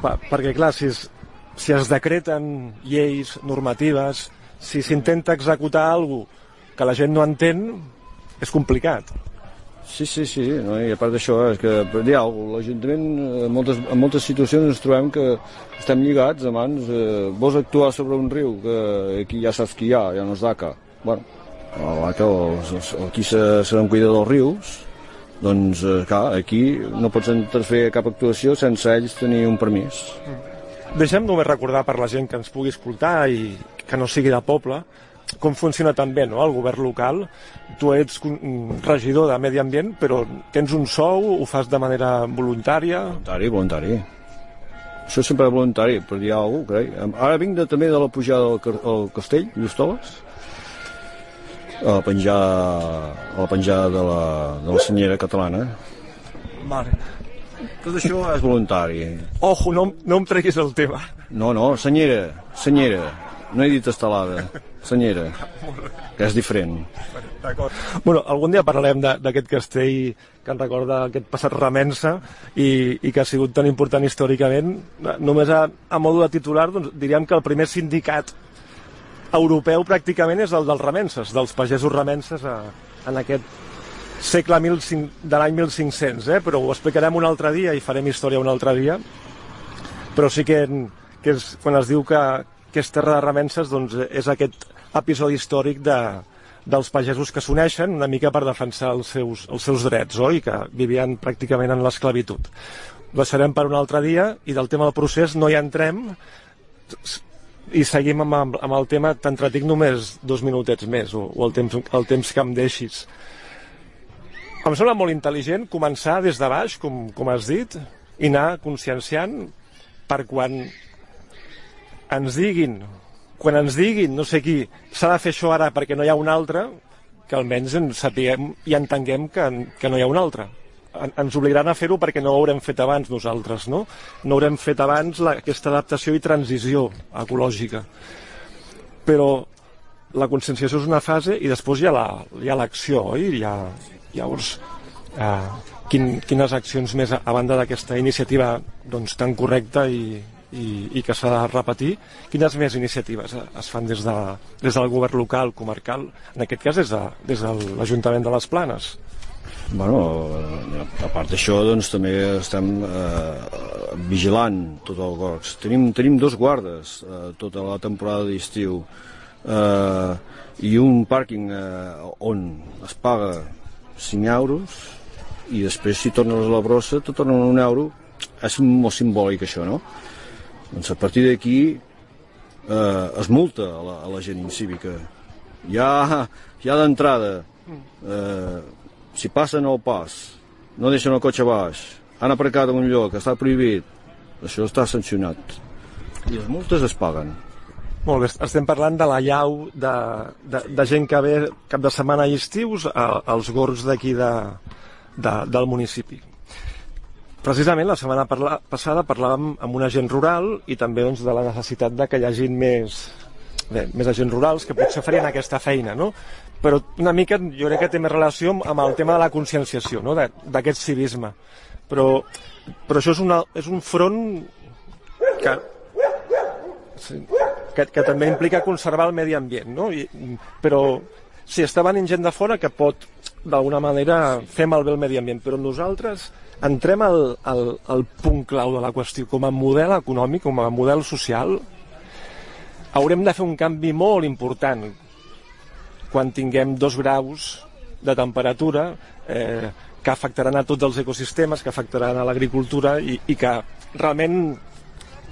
Pa, perquè clar, si és, si es decreten lleis, normatives, si s'intenta executar alguna que la gent no entén, és complicat. Sí, sí, sí, no? i a part d'això, és que cosa, l'Ajuntament en moltes, en moltes situacions ens trobem que estem lligats a mans, eh, vols actuar sobre un riu, que aquí ja saps qui hi ha, ja no és d'ACA. Bueno, l'ACA, aquí se, se en cuida dels rius, doncs, eh, clar, aquí no pots fer cap actuació sense ells tenir un permís. Deixem només recordar per la gent que ens pugui escoltar i que no sigui de poble com funciona també no, el govern local. Tu ets regidor de Medi Ambient, però tens un sou, ho fas de manera voluntària? Voluntari, voluntari. Això sempre voluntari, per dir alguna cosa, crec. Ara vinc de, també de la pujada al, al castell, Llustoles, a la penjada, a la penjada de la, de la senyera catalana. Vale. Tot això és voluntari. Ojo, no, no em treguis el tema. No, no, senyera, senyera. No he dit estelada, senyera, que és diferent. D'acord. Bueno, algun dia parlarem d'aquest castell que ens recorda aquest passat remensa i, i que ha sigut tan important històricament. Només a, a mòdul de titular doncs, diríem que el primer sindicat europeu pràcticament és el dels remenses, dels pagesos remenses a, en aquest segle 1500, de l'any 1500, eh? però ho explicarem un altre dia i farem història un altre dia. Però sí que, que és, quan es diu que, que és terra de remenses, doncs és aquest episodi històric de, dels pagesos que s'uneixen una mica per defensar els seus, els seus drets, oi? que vivien pràcticament en l'esclavitud. Deixarem per un altre dia i del tema del procés no hi entrem i seguim amb, amb el tema, t'entretic només dos minutets més o, o el, temps, el temps que em deixis. Em sembla molt intel·ligent començar des de baix, com, com has dit, i anar conscienciant per quan ens diguin, quan ens diguin, no sé qui, s'ha de fer això ara perquè no hi ha un altre, que almenys ens sapiguem i entenguem que, que no hi ha un altre. En, ens obligaran a fer-ho perquè no ho haurem fet abans nosaltres, no? No haurem fet abans la, aquesta adaptació i transició ecològica. Però la conscienciació és una fase i després hi ha l'acció, la, oi? Hi ha, llavors, eh, quin, quines accions més a, a banda d'aquesta iniciativa doncs, tan correcta i, i, i que s'ha de repetir, quines més iniciatives es fan des, de, des del govern local, comarcal, en aquest cas des de, des de l'Ajuntament de les Planes? Bueno, a part d'això, doncs, també estem eh, vigilant tot el Gorgs. Tenim, tenim dos guardes eh, tota la temporada d'estiu eh, i un pàrquing eh, on es paga 5 euros i després si tornes a la brossa te tornen un euro és molt simbòlic això, no? Doncs a partir d'aquí eh, es multa a la, a la gent incívica. Ja, ja d'entrada, eh, si passen el pas, no deixen el cotxe baix, han aparcat en un lloc està prohibit, això està sancionat. I les multes es paguen. Molt bé, estem parlant de la llau de, de, de gent que ve cap de setmana i estius als gorgs d'aquí de, de, del municipi. Precisament la setmana parla, passada parlàvem amb una gent rural i també doncs, de la necessitat de que hi hagi més, bé, més agents rurals que potser farien aquesta feina, no? Però una mica jo crec que té més relació amb el tema de la conscienciació, no? d'aquest civisme. Però, però això és, una, és un front que, que, que també implica conservar el medi ambient, no? I, però sí, està venint gent de fora que pot d'alguna manera fer malbé el medi ambient, però nosaltres entrem al, al, al punt clau de la qüestió. Com a model econòmic, com a model social, haurem de fer un canvi molt important quan tinguem dos graus de temperatura eh, que afectaran a tots els ecosistemes, que afectaran a l'agricultura i, i que realment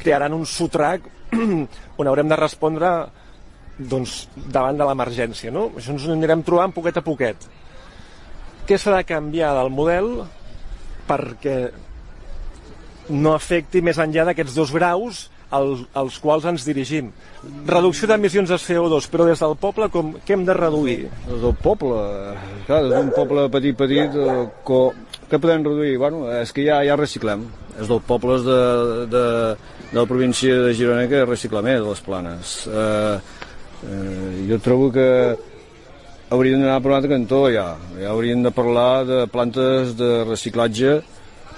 crearan un sotrac on haurem de respondre doncs, davant de l'emergència. No? Això ens ho anirem trobant poquet a poquet. Què s'ha de canviar del model perquè no afecti més enllà d'aquests dos graus als, als quals ens dirigim. Reducció d'emissions de CO2, però des del poble com, què hem de reduir? Des del poble, clar, des d'un poble petit, petit, eh, co, què podem reduir? Bueno, és que ja, ja reciclem. És dels pobles de, de, de la província de Girona que recicla més, de les planes. Eh, eh, jo trobo que hauríem d'anar per un altre cantó ja. ja hauríem de parlar de plantes de reciclatge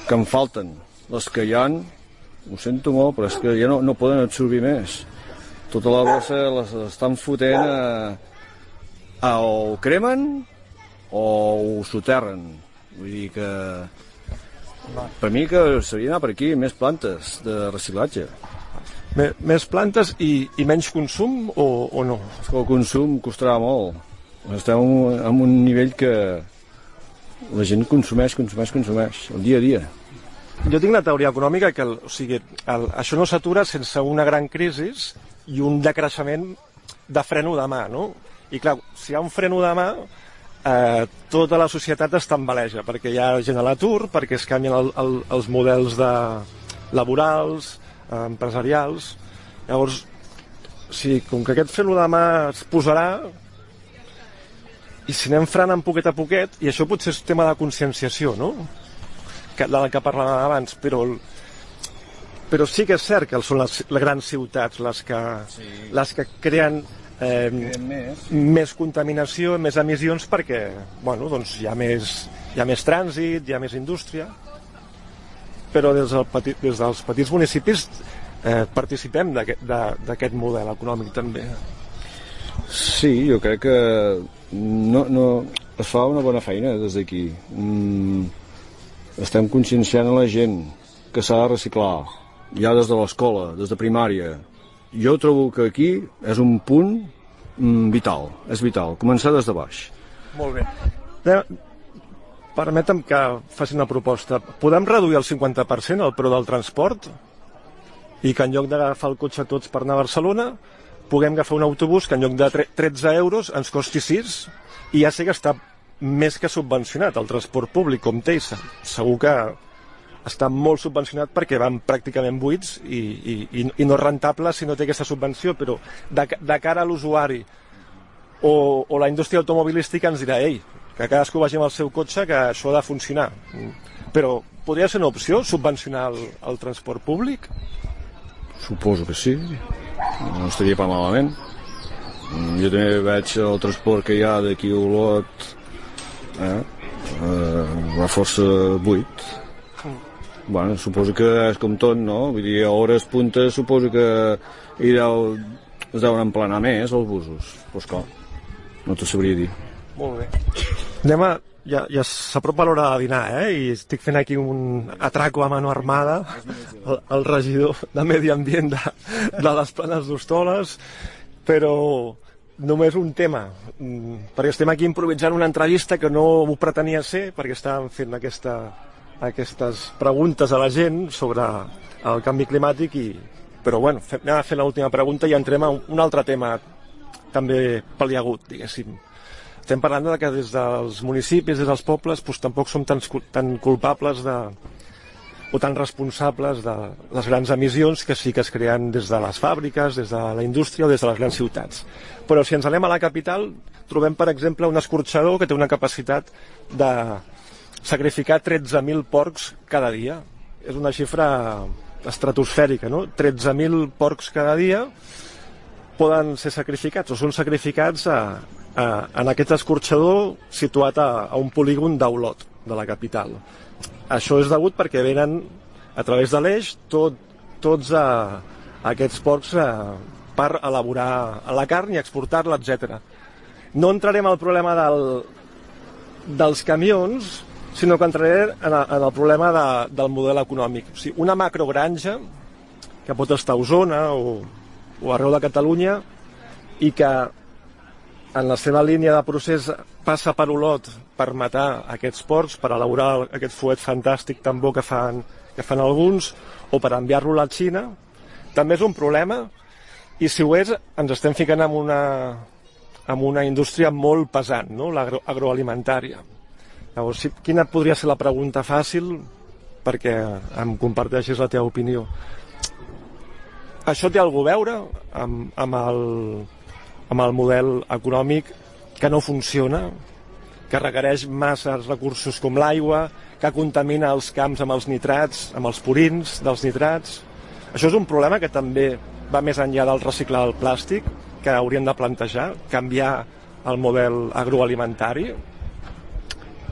que en falten. Les que hi han, ho sento molt, però és que ja no, no poden absorbir més. Tota la bossa les estan fotent a, a o cremen o ho soterren. Vull dir que per mi que s'hauria d'anar per aquí, més plantes de reciclatge. Més plantes i, i menys consum o, o no? El consum costarà molt estem en un nivell que la gent consumeix, consumeix, consumeix, el dia a dia. Jo tinc una teoria econòmica que el, o sigui, el, això no s'atura sense una gran crisi i un decreixement de freno de mà, no? I clar, si hi ha un freno de mà, eh, tota la societat es tambaleja, perquè hi ha gent a l'atur, perquè es canvien el, el, els models de, laborals, eh, empresarials. Llavors, sí, com que aquest freno de mà es posarà, i si anem frenant poquet a poquet, i això potser és tema de conscienciació, no? Que, de la que parlàvem abans, però, però sí que és cert que són les, les grans ciutats les que, sí. les que creen eh, més. més contaminació, més emissions, perquè bueno, doncs hi, ha més, hi ha més trànsit, hi ha més indústria, però des, del petit, des dels petits municipis eh, participem d'aquest model econòmic també. Sí, jo crec que no, no, es fa una bona feina des d'aquí. Mm, estem conscienciant a la gent que s'ha de reciclar, ja des de l'escola, des de primària. Jo trobo que aquí és un punt mm, vital, és vital, començar des de baix. Molt bé. De... Permetem que faci una proposta. Podem reduir el 50% el preu del transport i que en lloc d'agafar el cotxe tots per anar a Barcelona puguem agafar un autobús que en lloc de 13 euros ens costi 6 i ja sé que està més que subvencionat el transport públic com Teissa. Segur que està molt subvencionat perquè van pràcticament buits i, i, i, no rentable si no té aquesta subvenció, però de, de cara a l'usuari o, o la indústria automobilística ens dirà ei, que cadascú vagi amb el seu cotxe que això ha de funcionar. Però podria ser una opció subvencionar el, el transport públic? Suposo que sí, no estaria pas malament. Mm, Jo també veig el transport que hi ha d'aquí a Olot, eh? eh, va força buit. Bueno, suposo que és com tot, no? Vull dir, a hores puntes suposo que hi deu, es deuen emplenar més els busos. Pues clar, no t'ho sabria dir. Molt bé. Anem a... Ja, ja s'apropa l'hora de dinar, eh? I estic fent aquí un atraco a mano armada el regidor de Medi Ambient de, de les Planes d'Hostoles, però només un tema, mm, perquè estem aquí improvisant una entrevista que no ho pretenia ser, perquè estàvem fent aquesta, aquestes preguntes a la gent sobre el canvi climàtic i però bueno, fem, anem a fer l'última pregunta i entrem a un, altre tema també paliagut, diguéssim. Estem parlant de que des dels municipis, des dels pobles, doncs, tampoc som tan, tan culpables de, o tan responsables de les grans emissions que sí que es creen des de les fàbriques, des de la indústria o des de les grans ciutats. Però si ens anem a la capital, trobem, per exemple, un escorxador que té una capacitat de sacrificar 13.000 porcs cada dia. És una xifra estratosfèrica, no? 13.000 porcs cada dia poden ser sacrificats o són sacrificats a, a, en aquest escorxador situat a, a un polígon d'Olot, de la capital. Això és degut perquè venen a través de l'eix tot, tots a, a aquests porcs a, per elaborar la carn i exportar-la, etc. No entrarem al problema del, dels camions, sinó que entraré en, en el problema de, del model econòmic. O sigui, una macrogranja que pot estar a Osona o, o arreu de Catalunya i que en la seva línia de procés passa per Olot per matar aquests porcs, per elaborar aquest fuet fantàstic tan bo que fan, que fan alguns, o per enviar-lo a la Xina, també és un problema i si ho és ens estem ficant en una, en una indústria molt pesant, no? l'agroalimentària. Llavors, si, quina podria ser la pregunta fàcil perquè em comparteixis la teva opinió? Això té algú a veure amb, amb, el, amb el model econòmic que no funciona, que requereix masses recursos com l'aigua, que contamina els camps amb els nitrats, amb els purins dels nitrats. Això és un problema que també va més enllà del reciclar el plàstic, que hauríem de plantejar, canviar el model agroalimentari.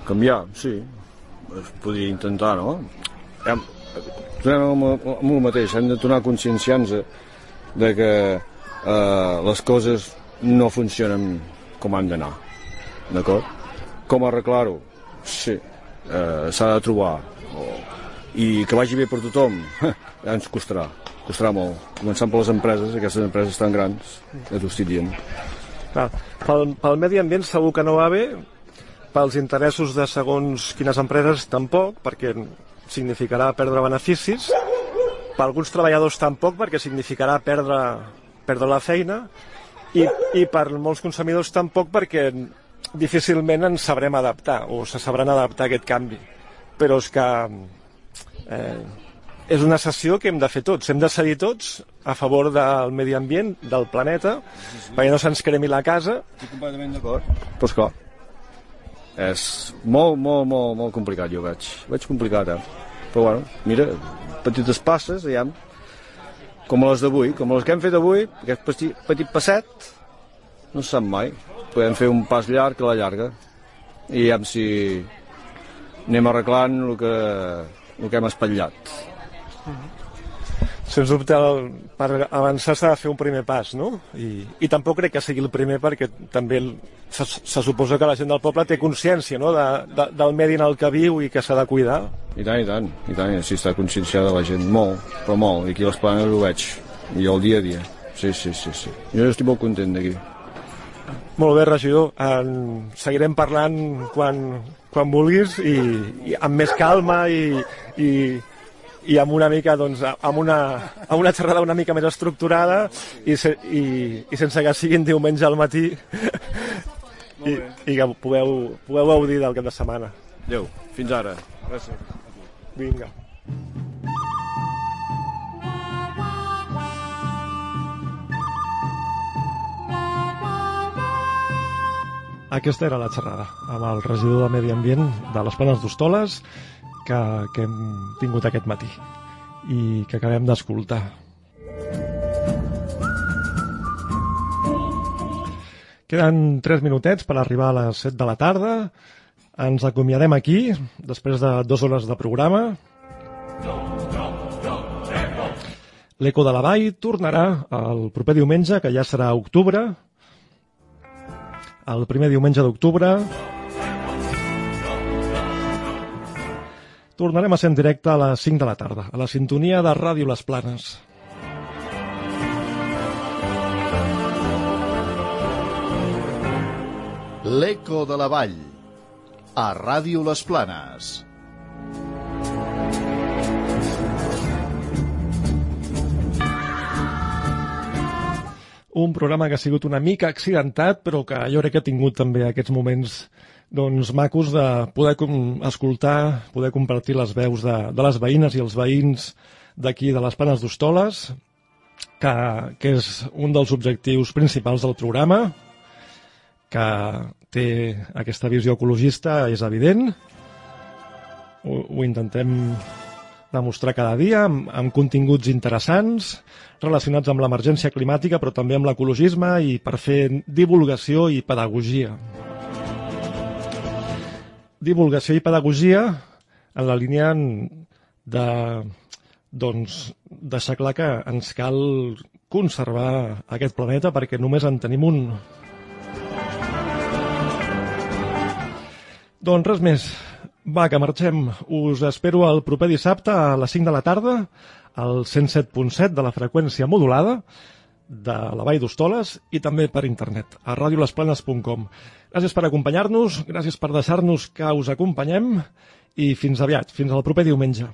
Canviar, sí. Es podria intentar, no? Hem, tornem amb, amb el mateix, hem de tornar conscienciant de que eh, les coses no funcionen com han d'anar. D'acord? Com arreglar-ho? Sí, eh, s'ha de trobar. O, I que vagi bé per tothom, ja ens costarà. Costarà molt. Començant per les empreses, aquestes empreses tan grans, ja t'ho estic dient. Clar, pel, pel medi ambient segur que no va bé, pels interessos de segons quines empreses tampoc, perquè significarà perdre beneficis, per alguns treballadors tampoc, perquè significarà perdre, perdre la feina, i, i per molts consumidors tampoc, perquè difícilment ens sabrem adaptar, o se sabran adaptar a aquest canvi. Però és que eh, és una sessió que hem de fer tots, hem de cedir tots a favor del medi ambient, del planeta, sí, sí. perquè no se'ns cremi la casa. Estic completament d'acord. Pues clar, és molt, molt, molt, molt complicat, jo veig. Veig complicat, eh? Però bueno, mira, petites passes, diguem, com les d'avui, com les que hem fet avui, aquest petit, petit passet, no se sap mai. Podem fer un pas llarg a la llarga i ja si anem arreglant el que, el que hem espatllat. Sens dubte, el, per avançar s'ha de fer un primer pas, no? I, I tampoc crec que sigui el primer perquè també el, se, se suposa que la gent del poble té consciència no? de, de, del medi en el que viu i que s'ha de cuidar. I tant, i tant, i tant, sí, està conscienciada la gent, molt, però molt, i aquí a les planes ho veig, i el dia a dia, sí, sí, sí, sí. Jo estic molt content d'aquí. Molt bé, regidor, en seguirem parlant quan, quan vulguis i, i amb més calma i, i, i amb una mica, doncs, amb una, amb una xerrada una mica més estructurada i, se, i, i sense que siguin diumenge al matí i, i que pugueu, pugueu gaudir del cap de setmana. Adéu, fins ara. Gràcies. Vinga. Aquesta era la xerrada amb el regidor de Medi Ambient de les Planes d'Hostoles que, que hem tingut aquest matí i que acabem d'escoltar. Queden 3 minutets per arribar a les 7 de la tarda. Ens acomiadem aquí, després de dues hores de programa. L'Eco de la Vall tornarà el proper diumenge, que ja serà octubre, el primer diumenge d'octubre. Tornarem a ser en directe a les 5 de la tarda, a la sintonia de Ràdio Les Planes. L'Eco de la Vall, a Ràdio Les Planes. un programa que ha sigut una mica accidentat, però que jo crec que ha tingut també aquests moments doncs, macos de poder escoltar, poder compartir les veus de, de les veïnes i els veïns d'aquí de les Panes d'Hostoles, que, que és un dels objectius principals del programa, que té aquesta visió ecologista, és evident. Ho, ho intentem demostrar cada dia amb, amb continguts interessants relacionats amb l'emergència climàtica però també amb l'ecologisme i per fer divulgació i pedagogia. Divulgació i pedagogia en la línia de doncs, deixar clar que ens cal conservar aquest planeta perquè només en tenim un. Doncs res més. Va, que marxem. Us espero el proper dissabte a les 5 de la tarda al 107.7 de la freqüència modulada de la Vall d'Hostoles i també per internet, a radiolesplanes.com. Gràcies per acompanyar-nos, gràcies per deixar-nos que us acompanyem i fins aviat, fins al proper diumenge.